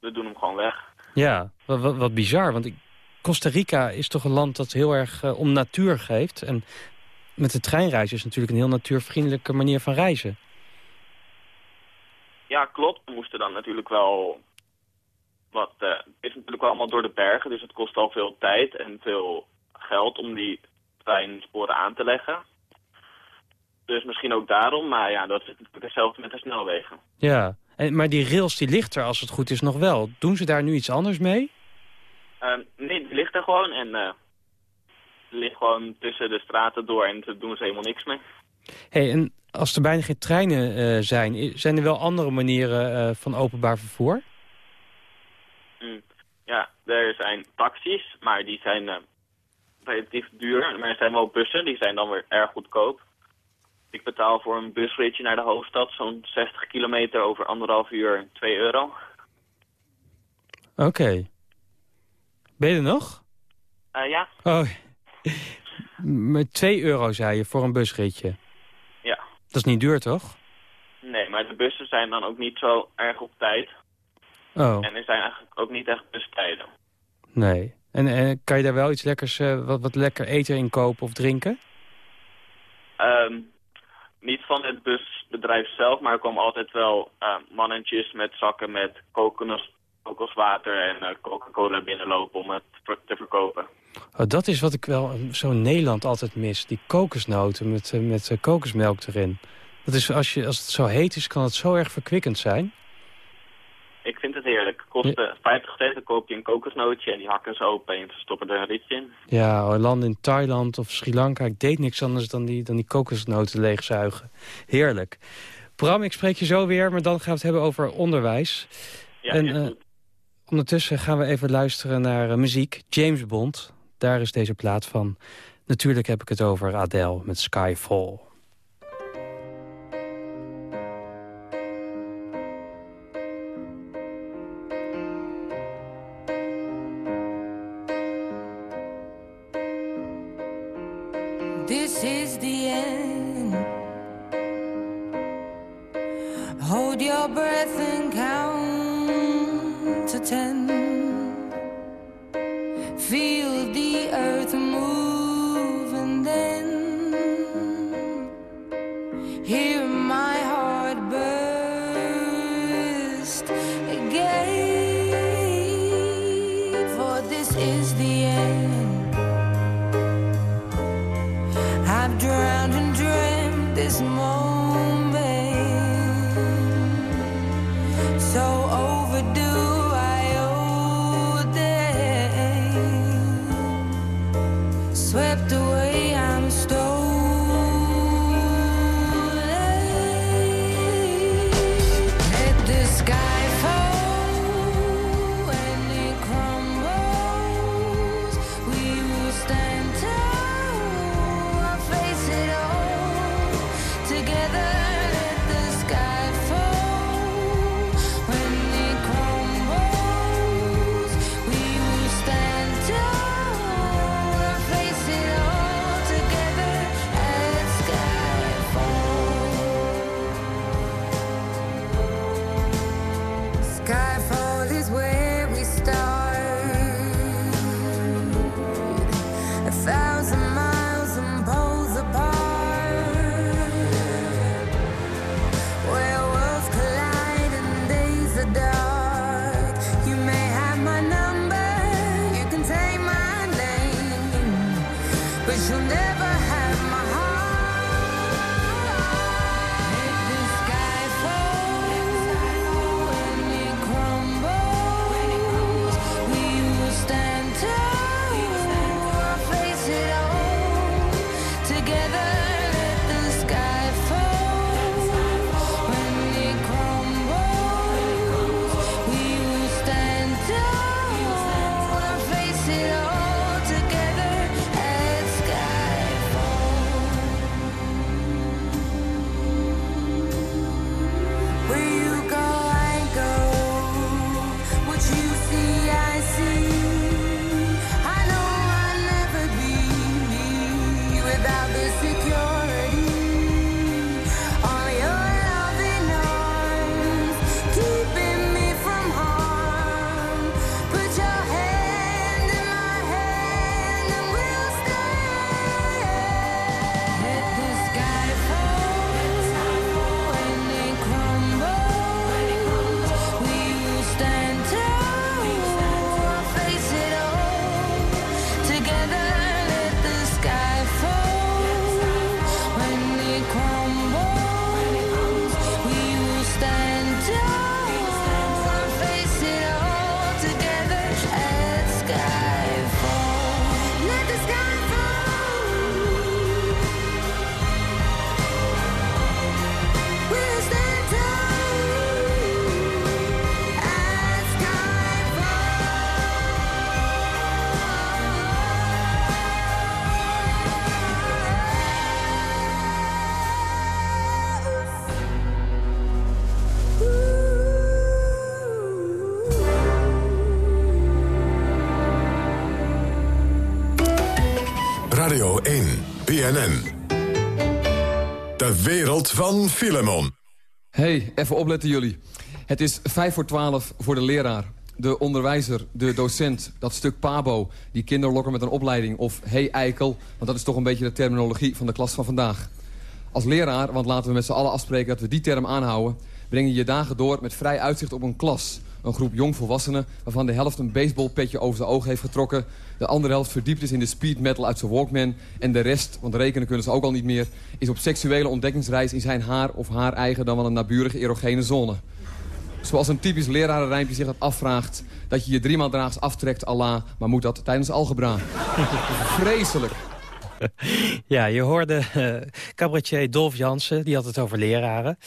we doen hem gewoon weg. Ja, wat, wat, wat bizar, want ik, Costa Rica is toch een land dat heel erg eh, om natuur geeft. En met de treinreis is natuurlijk een heel natuurvriendelijke manier van reizen. Ja, klopt. We moesten dan natuurlijk wel wat... eh, het is natuurlijk wel allemaal door de bergen, dus het kost al veel tijd en veel geld om die treinsporen aan te leggen. Dus misschien ook daarom, maar ja, dat is natuurlijk hetzelfde met de snelwegen. Ja, en, maar die rails die ligt er als het goed is nog wel. Doen ze daar nu iets anders mee? Ehm, nee, die ligt er gewoon en die ligt gewoon tussen de straten door en daar doen ze helemaal niks mee. hey, en als er bijna geen treinen eh, zijn... zijn er wel andere manieren eh, van openbaar vervoer? Mm. Ja, er zijn taxis, maar die zijn relatief duur. Maar er zijn wel bussen, die zijn dan weer erg goedkoop. Ik betaal voor een busritje naar de hoofdstad zo'n 60 kilometer over anderhalf uur 2 euro. Oké. Ben je er nog? Eh, ja, Oh, met 2 euro zei je voor een busritje. ja. Dat is niet duur, toch? Nee, maar de bussen zijn dan ook niet zo erg op tijd. Oh, En er zijn eigenlijk ook niet echt bustijden. nee. En eh, kan je daar wel iets lekkers, eh, wat, wat lekker eten in kopen of drinken? Ehm, niet van het busbedrijf zelf, maar er komen altijd wel eh, mannetjes met zakken met kokos, kokoswater en eh, Coca-Cola binnenlopen om het te verkopen. Oh, dat is wat ik wel zo in Nederland altijd mis. Die kokosnoten met, met kokosmelk erin. Dat is, als, je, als het zo heet is, kan het zo erg verkwikkend zijn. Ik vind het heerlijk. Kost eh, 50 cent, dan koop je een kokosnootje en die hakken ze open en stoppen er een rietje in. Ja, landen in Thailand of Sri Lanka. Ik deed niks anders dan die, dan die kokosnoten leegzuigen. Heerlijk. Bram, ik spreek je zo weer, maar dan gaan we het hebben over onderwijs. Ja, en eh, ondertussen gaan we even luisteren naar eh, muziek. James Bond, daar is deze plaat van. Natuurlijk heb ik het over Adele met Skyfall. De wereld van Filemon. Hey, even opletten jullie. Het is 5 voor 12 voor de leraar. De onderwijzer, de docent, dat stuk pabo... die kinderlokker met een opleiding of hey eikel... want dat is toch een beetje de terminologie van de klas van vandaag. Als leraar, want laten we met z'n allen afspreken dat we die term aanhouden... breng je je dagen door met vrij uitzicht op een klas. Een groep jongvolwassenen waarvan de helft een baseballpetje over zijn oog heeft getrokken... de andere helft verdiept is in de speed metal uit zijn Walkman... en de rest, want rekenen kunnen ze ook al niet meer... is op seksuele ontdekkingsreis in zijn haar of haar eigen... dan wel een naburige erogene zone. Zoals een typisch lerarenrijmpje zich dat afvraagt... dat je je driemaal draags aftrekt, Allah... maar moet dat tijdens algebra. Vreselijk. Ja, je hoorde eh, cabaretier Dolf Jansen, die had het over leraren.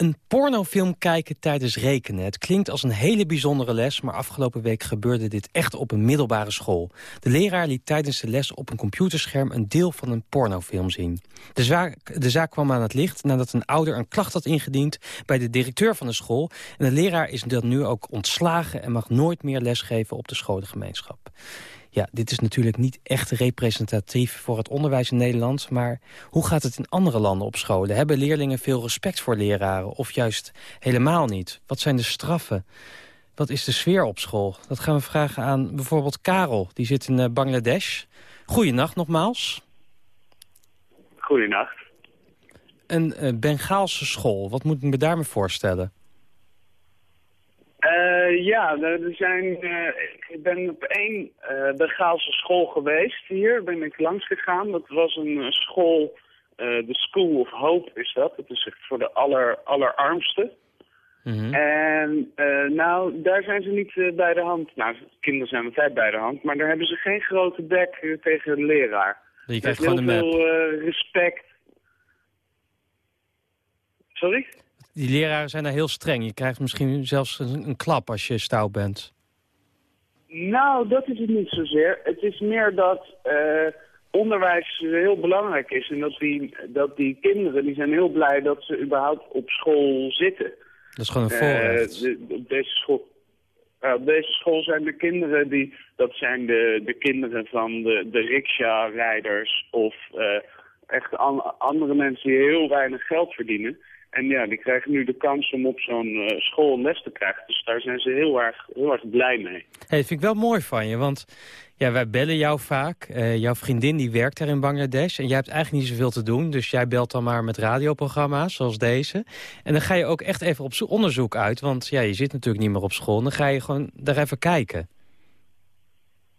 Een pornofilm kijken tijdens rekenen. Het klinkt als een hele bijzondere les... maar afgelopen week gebeurde dit echt op een middelbare school. De leraar liet tijdens de les op een computerscherm... een deel van een pornofilm zien. De zaak, kwam aan het licht nadat een ouder een klacht had ingediend... bij de directeur van de school. En de leraar is dan nu ook ontslagen... en mag nooit meer lesgeven op de scholengemeenschap. Ja, dit is natuurlijk niet echt representatief voor het onderwijs in Nederland... maar hoe gaat het in andere landen op scholen? Hebben leerlingen veel respect voor leraren of juist helemaal niet? Wat zijn de straffen? Wat is de sfeer op school? Dat gaan we vragen aan bijvoorbeeld Karel, die zit in eh, Bangladesh. Goeienacht nogmaals. Goedenacht. Een eh, Bengaalse school, wat moet ik me daarmee voorstellen? Eh, ja, er zijn, eh, ik ben op één eh Bengaalse school geweest hier, ben ik langs gegaan. Dat was een school, de School of Hope is dat. Dat is echt voor de aller, allerarmsten. En eh, nou, daar zijn ze niet bij de hand. Nou, kinderen zijn altijd bij de hand, maar daar hebben ze geen grote bek tegen de leraar. Je krijgt gewoon heel veel respect. Sorry? Die leraren zijn daar heel streng. Je krijgt misschien zelfs een, een klap als je stout bent. Nou, dat is het niet zozeer. Het is meer dat eh, onderwijs heel belangrijk is. En dat die, dat die kinderen, die zijn heel blij dat ze überhaupt op school zitten. Dat is gewoon een Eh, voorrecht. de- op deze school... op deze school zijn de kinderen die, dat zijn de, de kinderen van de, de rickshaw-rijders of eh, echt an- andere mensen die heel weinig geld verdienen. En ja, die krijgen nu de kans om op zo'n eh, school een les te krijgen. Dus daar zijn ze heel erg, heel erg blij mee. Hey, dat vind ik wel mooi van je, want ja, wij bellen jou vaak. Eh, jouw vriendin die werkt daar in Bangladesh en jij hebt eigenlijk niet zoveel te doen. Dus jij belt dan maar met radioprogramma's zoals deze. En dan ga je ook echt even op zo- onderzoek uit, want ja, je zit natuurlijk niet meer op school. Dan ga je gewoon daar even kijken.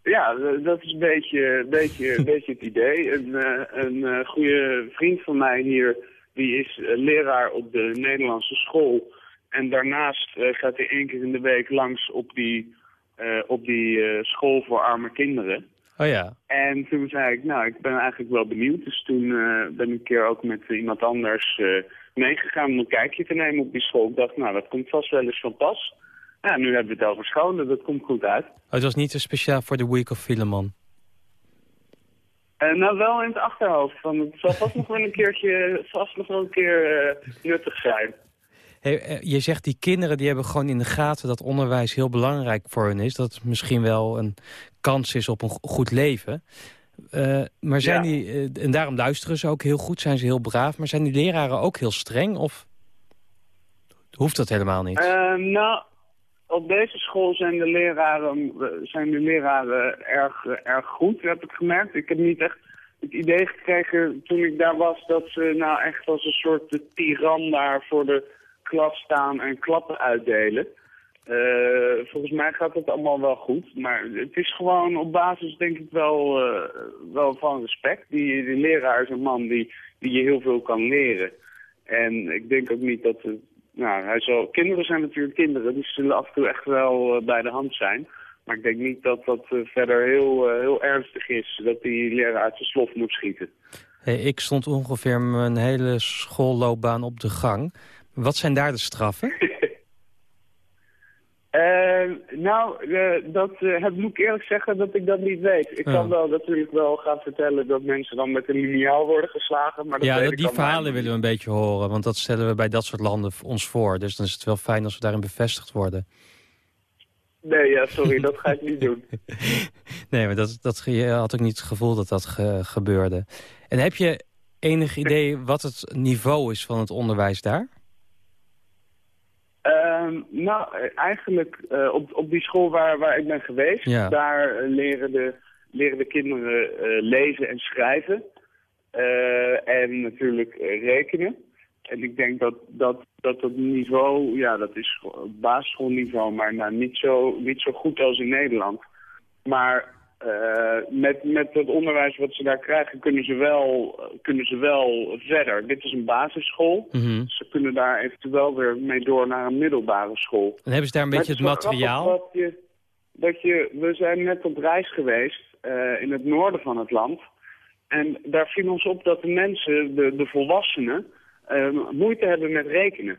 Ja, d- dat is een beetje, beetje, beetje het idee. Een, eh, een eh, goede vriend van mij hier, die is eh, leraar op de Nederlandse school. En daarnaast eh, gaat hij één keer in de week langs op die, eh, op die school voor arme kinderen. Oh ja. En toen zei ik, nou, ik ben eigenlijk wel benieuwd. Dus toen ben ik een keer ook met iemand anders meegegaan om een kijkje te nemen op die school. Ik dacht, nou, dat komt vast wel eens van pas. Ja, nu hebben we het over scholen, dat komt goed uit. Oh, het was niet zo speciaal voor de Week of Filemon. Eh, nou, wel in het achterhoofd. Van, het zal vast nog wel een keertje, vast nog wel een keer eh, nuttig zijn. Hey, eh, je zegt die kinderen die hebben gewoon in de gaten dat onderwijs heel belangrijk voor hun is. Dat het misschien wel een kans is op een go- goed leven. Maar zijn Ja. die, en daarom luisteren ze ook heel goed, zijn ze heel braaf. Maar zijn die leraren ook heel streng of hoeft dat helemaal niet? Eh, nou, op deze school zijn de leraren, zijn de leraren erg, erg goed, heb ik gemerkt. Ik heb niet echt het idee gekregen toen ik daar was dat ze nou echt als een soort tiran daar voor de klas staan en klappen uitdelen. Eh, volgens mij gaat het allemaal wel goed, maar het is gewoon op basis denk ik wel, eh, wel van respect. Die, die leraar is een man die, die je heel veel kan leren. En ik denk ook niet dat nou, hij zal, kinderen zijn natuurlijk kinderen, die zullen af en toe echt wel eh, bij de hand zijn. Maar ik denk niet dat dat eh, verder heel, eh, heel ernstig is, dat die leraar uit zijn slof moet schieten. Hey, ik stond ongeveer mijn hele schoolloopbaan op de gang. Wat zijn daar de straffen? Eh, nou, eh, dat eh, heb, moet ik eerlijk zeggen dat ik dat niet weet. Ik kan wel natuurlijk wel gaan vertellen dat mensen dan met een liniaal worden geslagen. Maar dat ja, dat, ik die verhalen willen we een beetje horen. Want dat stellen we bij dat soort landen ons voor. Dus dan is het wel fijn als we daarin bevestigd worden. Nee, ja, sorry, dat ga ik niet doen. Nee, maar dat, dat, je had ook niet het gevoel dat dat ge- gebeurde. En heb je enig idee wat het niveau is van het onderwijs daar? Ehm, nou, eh, eigenlijk eh, op, op die school waar, waar ik ben geweest, Ja. daar eh, leren, de, leren de kinderen lezen en schrijven. En natuurlijk rekenen. En ik denk dat dat, dat, dat niveau, ja, dat is gewoon basisschoolniveau, maar nou, niet, zo, niet zo goed als in Nederland. Maar met, met het onderwijs wat ze daar krijgen, kunnen ze, wel, kunnen ze wel verder. Dit is een basisschool. Mhm. Ze kunnen daar eventueel weer mee door naar een middelbare school. En hebben ze daar een beetje het materiaal? Dat je, dat je, we zijn net op reis geweest eh, in het noorden van het land. En daar viel ons op dat de mensen, de, de volwassenen, eh, moeite hebben met rekenen.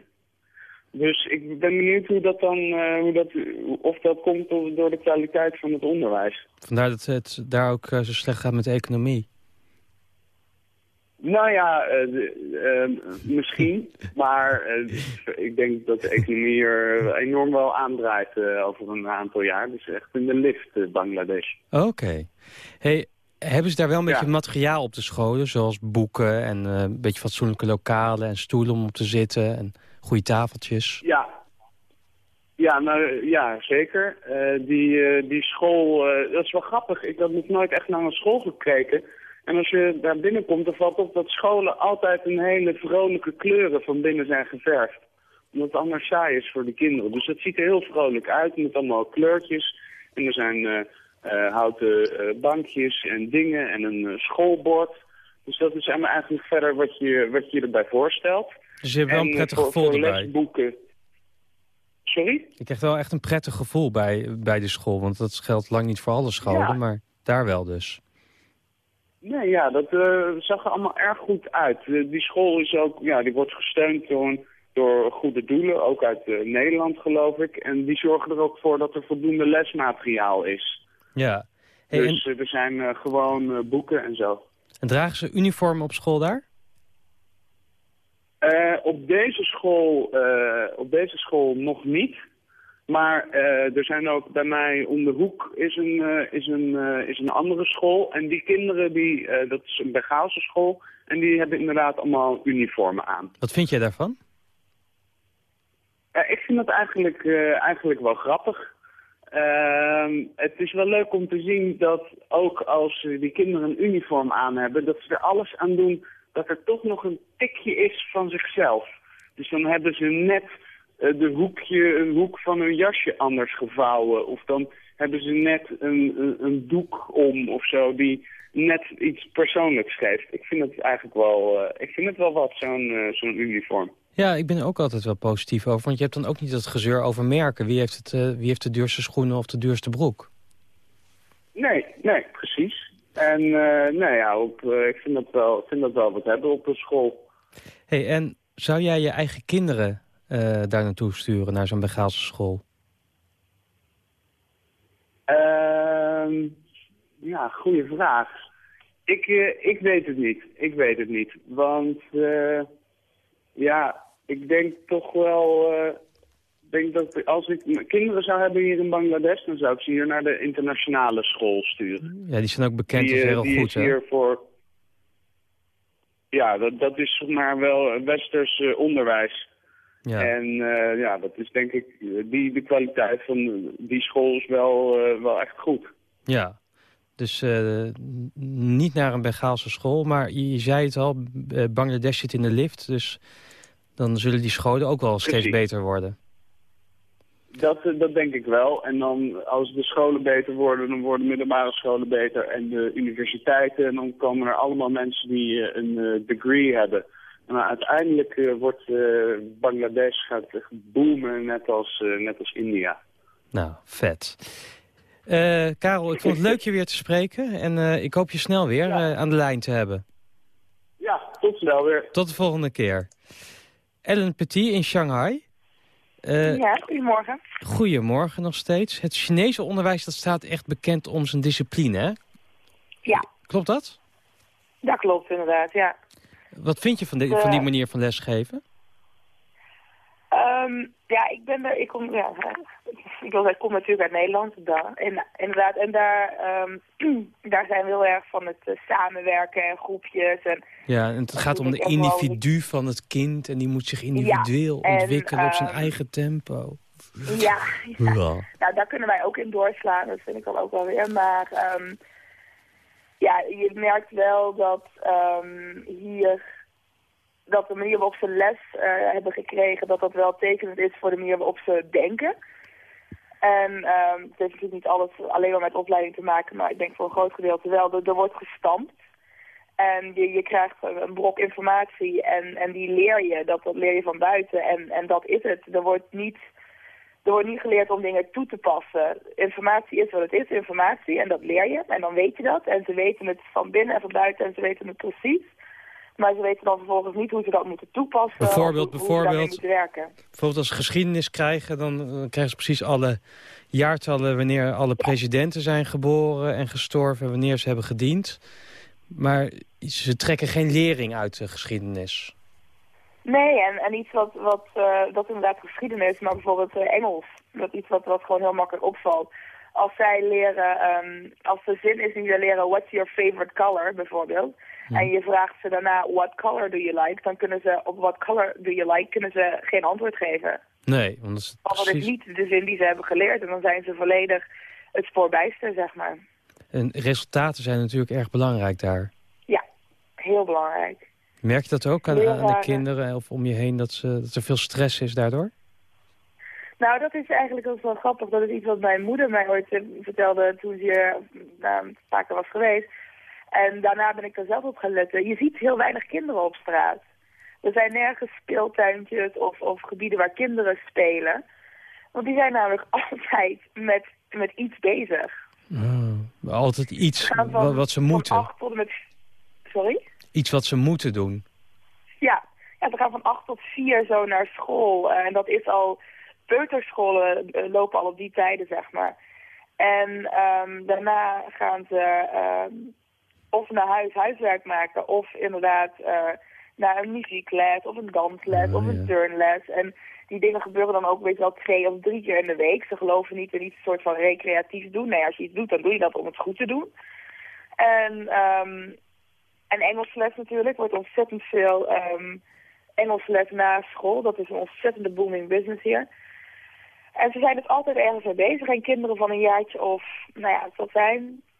Dus ik ben benieuwd hoe dat dan, eh, hoe dat, of dat komt door de kwaliteit van het onderwijs. Vandaar dat het daar ook eh, zo slecht gaat met de economie. Nou ja, eh, misschien. Maar ik denk dat de economie er enorm wel aandraait over een aantal jaar. Dus echt in de lift, Bangladesh. Oké. Hey, hebben ze daar wel een beetje Ja. materiaal op de scholen? Zoals boeken en een beetje fatsoenlijke lokalen en stoelen om op te zitten en goede tafeltjes? Ja. Ja, nou, ja zeker. Eh, die, eh, die school, eh, dat is wel grappig. Ik had nog nooit echt naar een school gekeken. En als je daar binnenkomt, dan valt op dat scholen altijd een hele vrolijke kleuren van binnen zijn geverfd. Omdat het anders saai is voor de kinderen. Dus dat ziet er heel vrolijk uit met allemaal kleurtjes. En er zijn houten bankjes en dingen en een schoolbord. Dus dat is eigenlijk verder wat je, wat je erbij voorstelt. Dus je hebt wel En, een eh, prettig voor- gevoel voor erbij. lesboeken. Sorry? Je krijgt wel echt een prettig gevoel bij, bij de school. Want dat geldt lang niet voor alle scholen, Ja. maar daar wel dus. Nee, ja, dat eh, zag er allemaal erg goed uit. Eh, die school is ook, ja, die wordt gesteund door, door goede doelen, ook uit Nederland geloof ik. En die zorgen er ook voor dat er voldoende lesmateriaal is. Ja. Hey, dus er zijn gewoon boeken en zo. En dragen ze uniformen op school daar? Eh, op, deze school, eh, op deze school nog niet. Maar eh, er zijn ook bij mij om de hoek is een, is een, is een andere school. En die kinderen, die, dat is een Begaalse school. En die hebben inderdaad allemaal uniformen aan. Wat vind jij daarvan? Ik vind dat eigenlijk, eigenlijk wel grappig. Ehm, het is wel leuk om te zien dat ook als die kinderen een uniform aan hebben, dat ze er alles aan doen dat er toch nog een tikje is van zichzelf. Dus dan hebben ze net eh, de hoekje, een hoek van hun jasje anders gevouwen. Of dan hebben ze net een, een, een doek om of zo die net iets persoonlijks geeft. Ik vind het eigenlijk wel, eh, ik vind het wel wat, zo'n eh, zo'n uniform. Ja, ik ben er ook altijd wel positief over. Want je hebt dan ook niet dat gezeur over merken. Wie heeft, het, wie heeft de duurste schoenen of de duurste broek? Nee, nee, precies. En eh, nou ja, op, eh, ik vind dat, wel, vind dat wel wat hebben op een school. hey, en zou jij je eigen kinderen eh, daar naartoe sturen, naar zo'n Begaalse school? Ehm, ja, goede vraag. Ik, ik weet het niet. Ik weet het niet. Want eh, ja, ik denk toch wel... eh, denk dat als ik kinderen zou hebben hier in Bangladesh... dan zou ik ze hier naar de internationale school sturen. Ja, die zijn ook bekend die, als eh, heel die goed, hè? hier voor... Ja, dat, dat is zeg maar wel westers eh, onderwijs. Ja. En eh, ja, dat is denk ik, eh, die, de kwaliteit van eh, die school is wel, eh, wel echt goed. Ja, dus eh, niet naar een Bengaalse school, maar je, je zei het al, eh, Bangladesh zit in de lift, dus dan zullen die scholen ook wel steeds Precies. beter worden. Dat, eh, dat denk ik wel. En dan als de scholen beter worden, dan worden middelbare scholen beter en de universiteiten. En dan komen er allemaal mensen die eh, een eh, degree hebben. En dan uiteindelijk wordt Bangladesh gaat boomen, net als, net als India. Nou, vet. Karel, ik vond het leuk je weer te spreken en ik hoop je snel weer aan de lijn te hebben. Ja, tot snel weer. Tot de volgende keer. Ellen Petit in Shanghai. Eh, ja, goedemorgen. Goedemorgen nog steeds. Het Chinese onderwijs dat staat echt bekend om zijn discipline, hè? Ja, Klopt dat? dat klopt inderdaad, ja. Wat vind je van, de, van die manier van lesgeven? Eh, Ehm, ja, ik ben er, ik kom, ja, ik wil zeggen, ik kom natuurlijk uit Nederland, daar, en, inderdaad, en daar, ehm, daar zijn we heel erg van het eh, samenwerken en groepjes en Ja, en het gaat om de wel- individu van het kind... en die moet zich individueel en, ontwikkelen op zijn ehm, eigen tempo. ja, ja. Ja. Nou, daar kunnen wij ook in doorslaan. Dat vind ik dan ook wel weer. Maar ehm, ja, je merkt wel dat ehm, hier... dat de manier waarop ze les eh, hebben gekregen... dat dat wel tekenend is voor de manier waarop ze denken. En ehm, het heeft natuurlijk niet alles alleen maar met opleiding te maken... maar ik denk voor een groot gedeelte wel. Er, wordt gestampt. En je, je krijgt een een brok informatie en, en die leer je. Dat, dat leer je van buiten. En, en dat is het. Er wordt niet... Er wordt niet geleerd om dingen toe te passen. Informatie is wat het is, informatie, en dat leer je. En dan weet je dat. En ze weten het van binnen en van buiten en ze weten het precies. Maar ze weten dan vervolgens niet hoe ze dat moeten toepassen. Bijvoorbeeld, hoe, bijvoorbeeld- moeten werken. Bijvoorbeeld als ze geschiedenis krijgen... dan eh, krijgen ze precies alle jaartallen... wanneer alle presidenten zijn geboren en gestorven... en wanneer ze hebben gediend. Maar ze trekken geen lering uit de geschiedenis. Nee, en, en iets wat, wat eh, dat inderdaad geschiedenis, maar bijvoorbeeld eh, Engels. Dat iets wat, wat gewoon heel makkelijk opvalt. Als zij leren, ehm, als de zin is die ze leren, what's your favorite color, bijvoorbeeld. En je vraagt ze daarna, what color do you like? Dan kunnen ze, op what color do you like, kunnen ze geen antwoord geven. Nee, want dat is dat is precies... niet de zin die ze hebben geleerd. En dan zijn ze volledig het spoor bijster, zeg maar. En resultaten zijn natuurlijk erg belangrijk daar. Ja, heel belangrijk. Merk je dat ook aan, aan de kinderen of om je heen... Dat, ze, dat er veel stress is daardoor? Nou, dat is eigenlijk ook wel grappig. Dat is iets wat mijn moeder mij ooit eh, vertelde toen ze hier nou, vaker was geweest. En daarna ben ik er zelf op gaan letten. Je ziet heel weinig kinderen op straat. Er zijn nergens speeltuintjes of, of gebieden waar kinderen spelen. Want die zijn namelijk altijd met, met iets bezig. Oh, altijd iets van- wat ze van moeten. acht tot met... Sorry? Iets wat ze moeten doen. Ja. ja, ze gaan van acht tot vier zo naar school. Eh, en dat is al... Peuterscholen eh, lopen al op die tijden, zeg maar. En ehm, daarna gaan ze ehm, of naar huis huiswerk maken... of inderdaad eh, naar een muziekles of een dansles of een turnles. En die dingen gebeuren dan ook weet je wel twee of drie keer in de week. Ze geloven niet in iets soort van recreatief doen. Nee, als je iets doet, dan doe je dat om het goed te doen. En, ehm en Engelsles natuurlijk. wordt ontzettend veel ehm Engelsles na school. Dat is een ontzettende booming business hier. En ze zijn dus altijd ergens mee bezig. En kinderen van een jaartje of, nou ja, wat zijn, eh,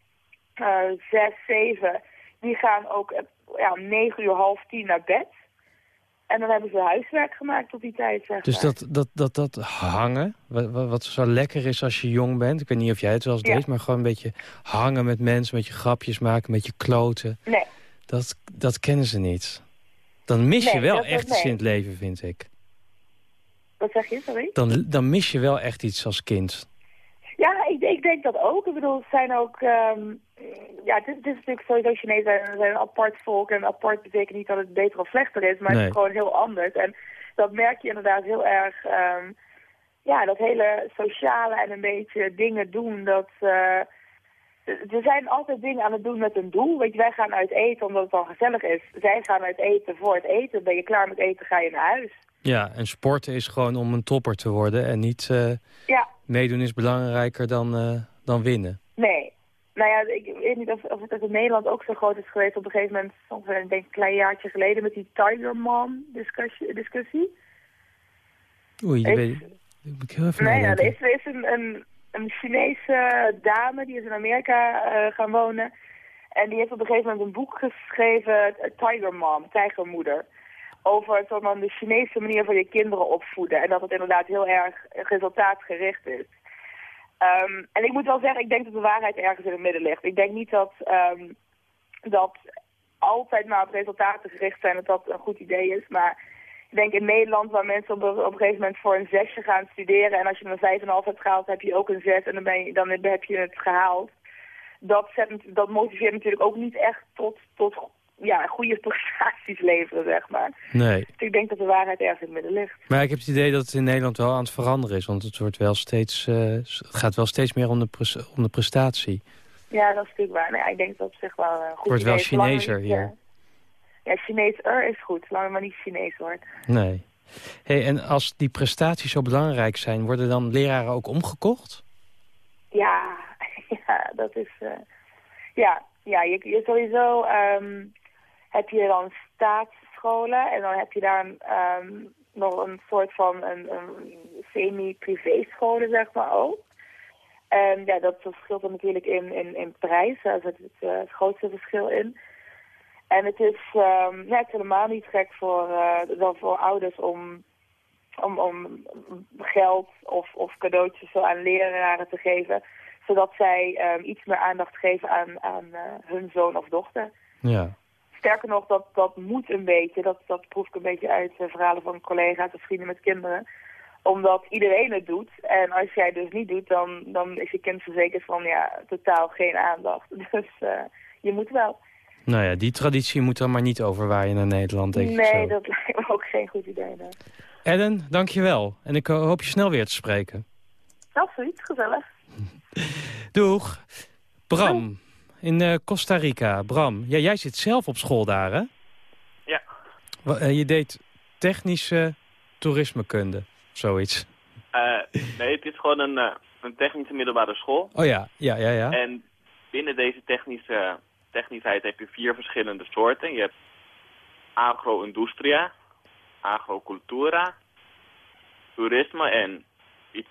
zes, zeven, die gaan ook eh, ja, om negen uur, half tien naar bed. En dan hebben ze huiswerk gemaakt tot die tijd, zeg Dus maar. dat, dat, dat, dat hangen, wat, wat zo lekker is als je jong bent... ik weet niet of jij het wel eens Ja. deed... maar gewoon een beetje hangen met mensen, een beetje grapjes maken... een beetje kloten, Nee. dat, dat kennen ze niet. Dan mis je wel echt iets in het leven, vind ik. Wat zeg je, sorry? Dan, dan mis je wel echt iets als kind. Ja, ik, ik denk dat ook. Ik bedoel, het zijn ook... ehm, ja, het is, het is natuurlijk sowieso Chinezen zijn, zijn een apart volk. En apart betekent niet dat het beter of slechter is, maar het is gewoon heel anders. En dat merk je inderdaad heel erg... ehm, ja, dat hele sociale en een beetje dingen doen, dat... er zijn altijd dingen aan het doen met een doel. Weet je, wij gaan uit eten omdat het dan gezellig is. Zij gaan uit eten voor het eten. Ben je klaar met eten, ga je naar huis. Ja, en sporten is gewoon om een topper te worden... en niet eh, Ja, meedoen is belangrijker dan, eh, dan winnen. Nee. Nou ja, ik weet niet of, of het in Nederland ook zo groot is geweest op een gegeven moment, ongeveer ik denk een klein jaartje geleden, met die Tiger Mom discussie. discussie. Oei, Ik- weet ik. Moet heel even Nee, nadenken. er is, er is een, een, een Chinese dame, die is in Amerika eh, gaan wonen. En die heeft op een gegeven moment een boek geschreven, eh, Tiger Mom, Tijgermoeder. Over het, soort van de Chinese manier van je kinderen opvoeden. En dat het inderdaad heel erg resultaatgericht is. Ehm, en ik moet wel zeggen, ik denk dat de waarheid ergens in het midden ligt. Ik denk niet dat, ehm, dat altijd maar op resultaten gericht zijn, dat dat een goed idee is. Maar ik denk in Nederland, waar mensen op, een- gegeven moment voor een zesje gaan studeren... en als je een vijf en een half hebt gehaald, heb je ook een zes en dan, dan heb je het gehaald. Dat, dat motiveert natuurlijk ook niet echt tot, tot ja, goede prestaties leveren, zeg maar. Nee. Dus ik denk dat de waarheid ergens in het midden ligt. Maar ik heb het idee dat het in Nederland wel aan het veranderen is. Want het, wordt wel steeds, eh, het gaat wel steeds meer om de, pres- om de prestatie. Ja, dat is natuurlijk waar. Nou ja, ik denk dat op zich wel een goed Wordt wel idee is, zolang Chinezer niet, hier. eh, Ja, Chinees er is goed, zolang het maar niet Chinees wordt. Nee. Hey, en als die prestaties zo belangrijk zijn, worden dan leraren ook omgekocht? Ja, ja dat is... eh, ja, ja je, je sowieso ehm, heb je dan staatsscholen en dan heb je daar ehm, nog een soort van een, een semi-privé scholen, zeg maar ook. En ja, dat verschilt dan natuurlijk in, in, in prijs. Daar zit het, eh, het grootste verschil in. En het is, ehm, ja, helemaal niet gek voor, eh, dan voor ouders om, om, om geld of, of cadeautjes zo aan leraren te geven. Zodat zij ehm, iets meer aandacht geven aan, aan eh, hun zoon of dochter. Ja. Sterker nog, dat, dat moet een beetje. Dat, dat proef ik een beetje uit verhalen van collega's of vrienden met kinderen. Omdat iedereen het doet. En als jij het dus niet doet, dan, dan is je kind verzekerd van ja, totaal geen aandacht. Dus eh, je moet wel. Nou ja, die traditie moet dan maar niet overwaaien naar Nederland, denk ik nee, zo. dat lijkt me ook geen goed idee. Nee. Ellen, dankjewel. En ik hoop je snel weer te spreken. Zoiets, gezellig. Doeg. Bram, in eh, Costa Rica. Bram, ja, jij zit zelf op school daar, hè? Ja. Eh, je deed technische toerismekunde, zoiets. Eh, nee, het is gewoon een, een technische middelbare school. Oh ja, ja, ja, ja. En binnen deze technische technischheid heb je vier verschillende soorten. Je hebt agro-industria, agrocultura, toerisme en iets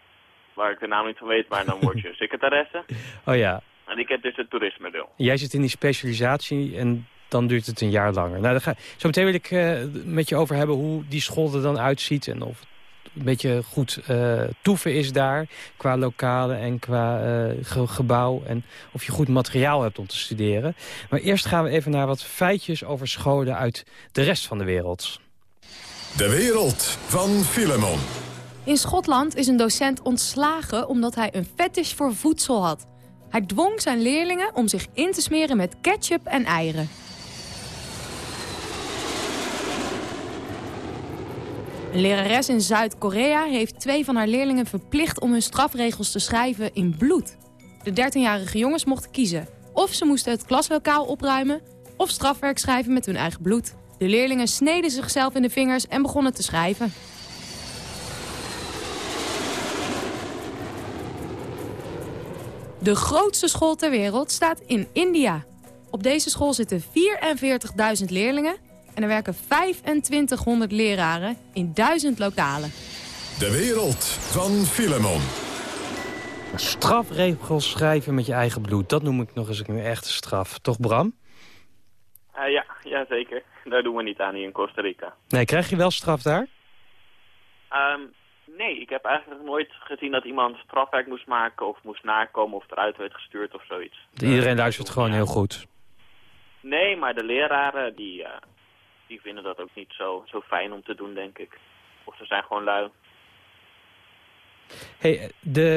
waar ik de naam niet van weet, maar dan word je secretaresse. Oh ja, En ik heb dus het toerisme deel. jij zit in die specialisatie en dan duurt het een jaar langer. Nou, dan ga, zo meteen wil ik eh, met je over hebben hoe die school er dan uitziet... en of het een beetje goed eh, toeven is daar, qua lokalen en qua eh, ge- gebouw... en of je goed materiaal hebt om te studeren. Maar eerst gaan we even naar wat feitjes over scholen uit de rest van de wereld. De wereld van Filemon. In Schotland is een docent ontslagen omdat hij een fetish voor voedsel had. Hij dwong zijn leerlingen om zich in te smeren met ketchup en eieren. Een lerares in Zuid-Korea heeft twee van haar leerlingen verplicht om hun strafregels te schrijven in bloed. De 13-jarige jongens mochten kiezen. Of ze moesten het klaslokaal opruimen, of strafwerk schrijven met hun eigen bloed. De leerlingen sneden zichzelf in de vingers en begonnen te schrijven. De grootste school ter wereld staat in India. Op deze school zitten 44.000 leerlingen en er werken 2500 leraren in 1000 lokalen. De wereld van Filemon. Strafregels schrijven met je eigen bloed, dat noem ik nog eens een echte straf. Toch Bram? Eh, ja, ja, zeker. Daar doen we niet aan hier in Costa Rica. Nee, krijg je wel straf daar? Ehm, nee, ik heb eigenlijk nooit gezien dat iemand strafwerk moest maken of moest nakomen of eruit werd gestuurd of zoiets. Iedereen luistert gewoon heel goed. Nee, maar de leraren die, eh, die vinden dat ook niet zo, zo fijn om te doen, denk ik. Of ze zijn gewoon lui. Hey, de,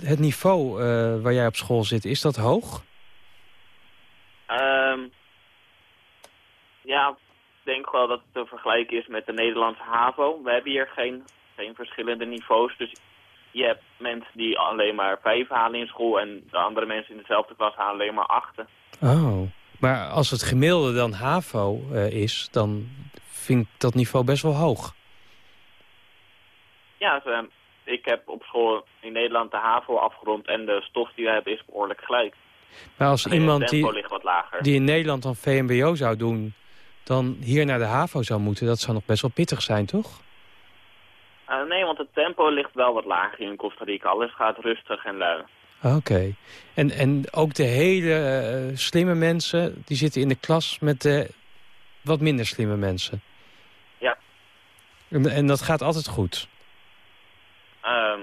eh, het niveau eh, waar jij op school zit, is dat hoog? Ehm, ja, ik denk wel dat het te vergelijken is met de Nederlandse HAVO. We hebben hier geen, geen verschillende niveaus. Dus je hebt mensen die alleen maar vijf halen in school... en de andere mensen in dezelfde klas halen alleen maar achten. Oh. Maar als het gemiddelde dan HAVO eh, is, dan vind ik dat niveau best wel hoog. Ja, dus, ehm, ik heb op school in Nederland de HAVO afgerond... en de stof die we hebben is behoorlijk gelijk. Maar als Alleen iemand die, die in Nederland dan VMBO zou doen... dan hier naar de HAVO zou moeten, dat zou nog best wel pittig zijn, toch? Eh, nee, want het tempo ligt wel wat lager in Costa Rica. Alles gaat rustig en lui. Oké. En, en ook de hele eh, slimme mensen, die zitten in de klas met de wat minder slimme mensen. Ja. En, en dat gaat altijd goed. Ehm,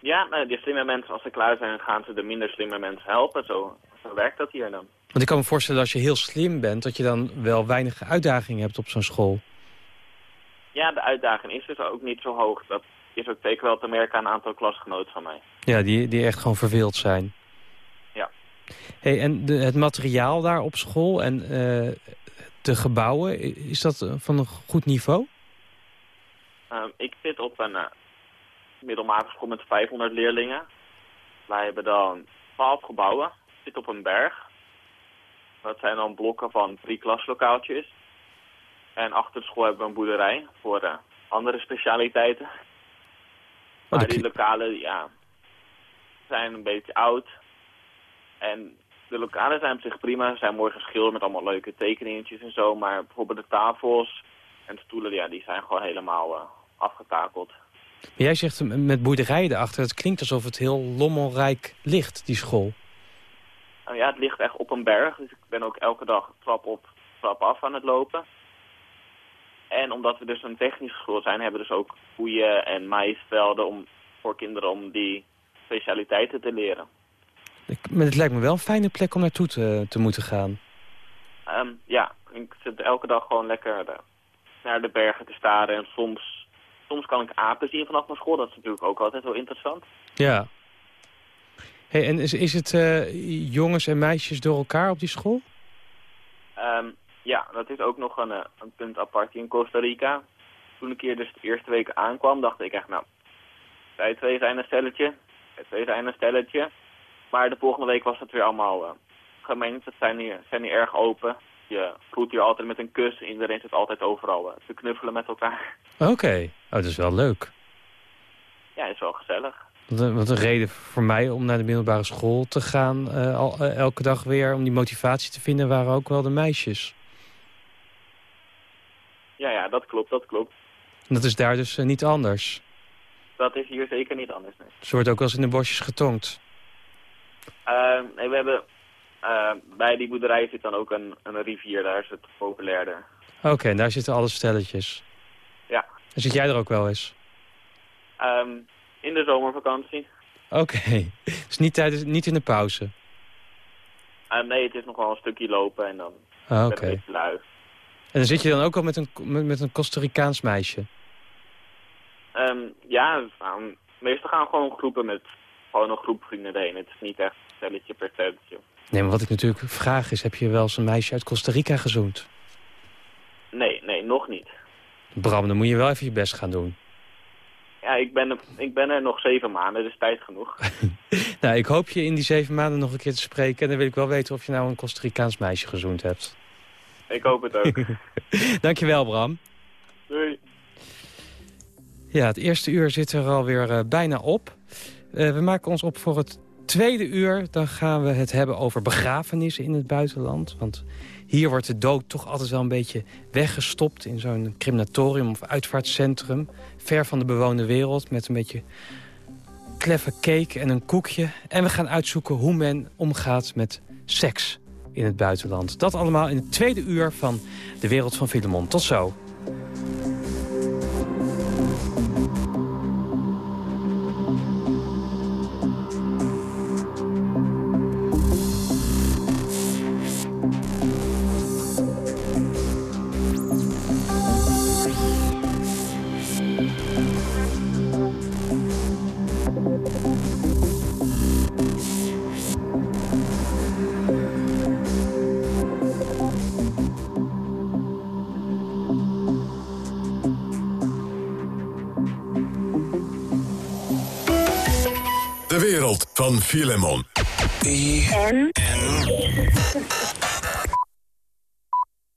ja, die slimme mensen, als ze klaar zijn, gaan ze de minder slimme mensen helpen. Zo, zo werkt dat hier dan. Want ik kan me voorstellen als je heel slim bent... dat je dan wel weinig uitdaging hebt op zo'n school. Ja, de uitdaging is dus ook niet zo hoog. Dat is ook zeker wel te merken aan een aantal klasgenoten van mij. Ja, die, die echt gewoon verveeld zijn. Ja. Hey, en de, het materiaal daar op school en eh, de gebouwen... is dat eh, van een goed niveau? Ehm, ik zit op een uh, middelmatige school met 500 leerlingen. Wij hebben dan 12 gebouwen. Ik zit op een berg. Dat zijn dan blokken van drie klaslokaaltjes. En achter de school hebben we een boerderij voor, eh, andere specialiteiten. Oh, maar die lokalen, ja, zijn een beetje oud. En de lokalen zijn op zich prima. Ze zijn mooi geschilderd met allemaal leuke tekeningetjes en zo. Maar bijvoorbeeld de tafels en de stoelen, ja, die zijn gewoon helemaal eh, afgetakeld. Maar jij zegt met boerderijen erachter, het klinkt alsof het heel lommelrijk ligt, die school. Nou ja, het ligt echt op een berg. Dus ik ben ook elke dag trap op, trap af aan het lopen. En omdat we dus een technische school zijn, hebben we dus ook koeien en maïsvelden om, voor kinderen om die specialiteiten te leren. Ik- Maar het lijkt me wel een fijne plek om naartoe te, te moeten gaan. Ehm, ja, ik zit elke dag gewoon lekker naar de bergen te staren. En soms, soms kan ik apen zien vanaf mijn school. Dat is natuurlijk ook altijd wel interessant. Ja. Hey, en is, is het eh, jongens en meisjes door elkaar op die school? Ehm, ja, dat is ook nog een, eh, een punt apart in Costa Rica. Toen ik hier dus de eerste week aankwam, dacht ik echt, nou, wij twee zijn een stelletje, wij twee zijn een stelletje. Maar de volgende week was het weer allemaal eh, gemengd. Het zijn hier, zijn hier erg open. Je groet hier altijd met een kus. Iedereen zit altijd overal eh, te knuffelen met elkaar. Oké, oh, dat is wel leuk. Ja, is wel gezellig. Wat een, reden voor mij om naar de middelbare school te gaan. al, elke dag weer om die motivatie te vinden waren ook wel de meisjes. Ja, ja, dat klopt, dat klopt. En dat is daar dus eh, niet anders. Dat is hier zeker niet anders. Nee. Ze wordt ook wel eens in de bosjes getonkt. Ehm, nee, we hebben eh, bij die boerderij zit dan ook een, een rivier, daar is het populairder. Oké, en daar zitten alle stelletjes. Ja. En zit jij er ook wel eens? Ehm, in de zomervakantie. Oké, dus niet, tijdens, niet in de pauze. Eh, nee, het is nog wel een stukje lopen en dan Ah, ben ik beetje lui. En dan zit je dan ook al met een, met, een Costa Ricaans meisje. Ehm, ja, meestal gaan gewoon groepen met gewoon een groep vrienden heen. Het is niet echt stelletje per stelletje. Nee, maar wat ik natuurlijk vraag is, heb je wel eens een meisje uit Costa Rica gezoend? Nee, nee, nog niet. Bram, dan moet je wel even je best gaan doen. Ja, ik ben, er- ik ben er nog zeven maanden, dus tijd genoeg. Nou, ik hoop je in die zeven maanden nog een keer te spreken. En dan wil ik wel weten of je nou een Costa Ricaans meisje gezoend hebt. Ik hoop het ook. Dankjewel, Bram. Doei. Ja, het eerste uur zit er alweer eh, bijna op. Eh, we maken ons op voor het tweede uur. Dan gaan we het hebben over begrafenissen in het buitenland. Want hier wordt de dood toch altijd wel een beetje weggestopt... in zo'n crematorium of uitvaartcentrum. Ver van de bewoonde wereld met een beetje kleffe cake en een koekje. En we gaan uitzoeken hoe men omgaat met seks in het buitenland. Dat allemaal in het tweede uur van De Wereld van Filemon. Tot zo. Van Filemon.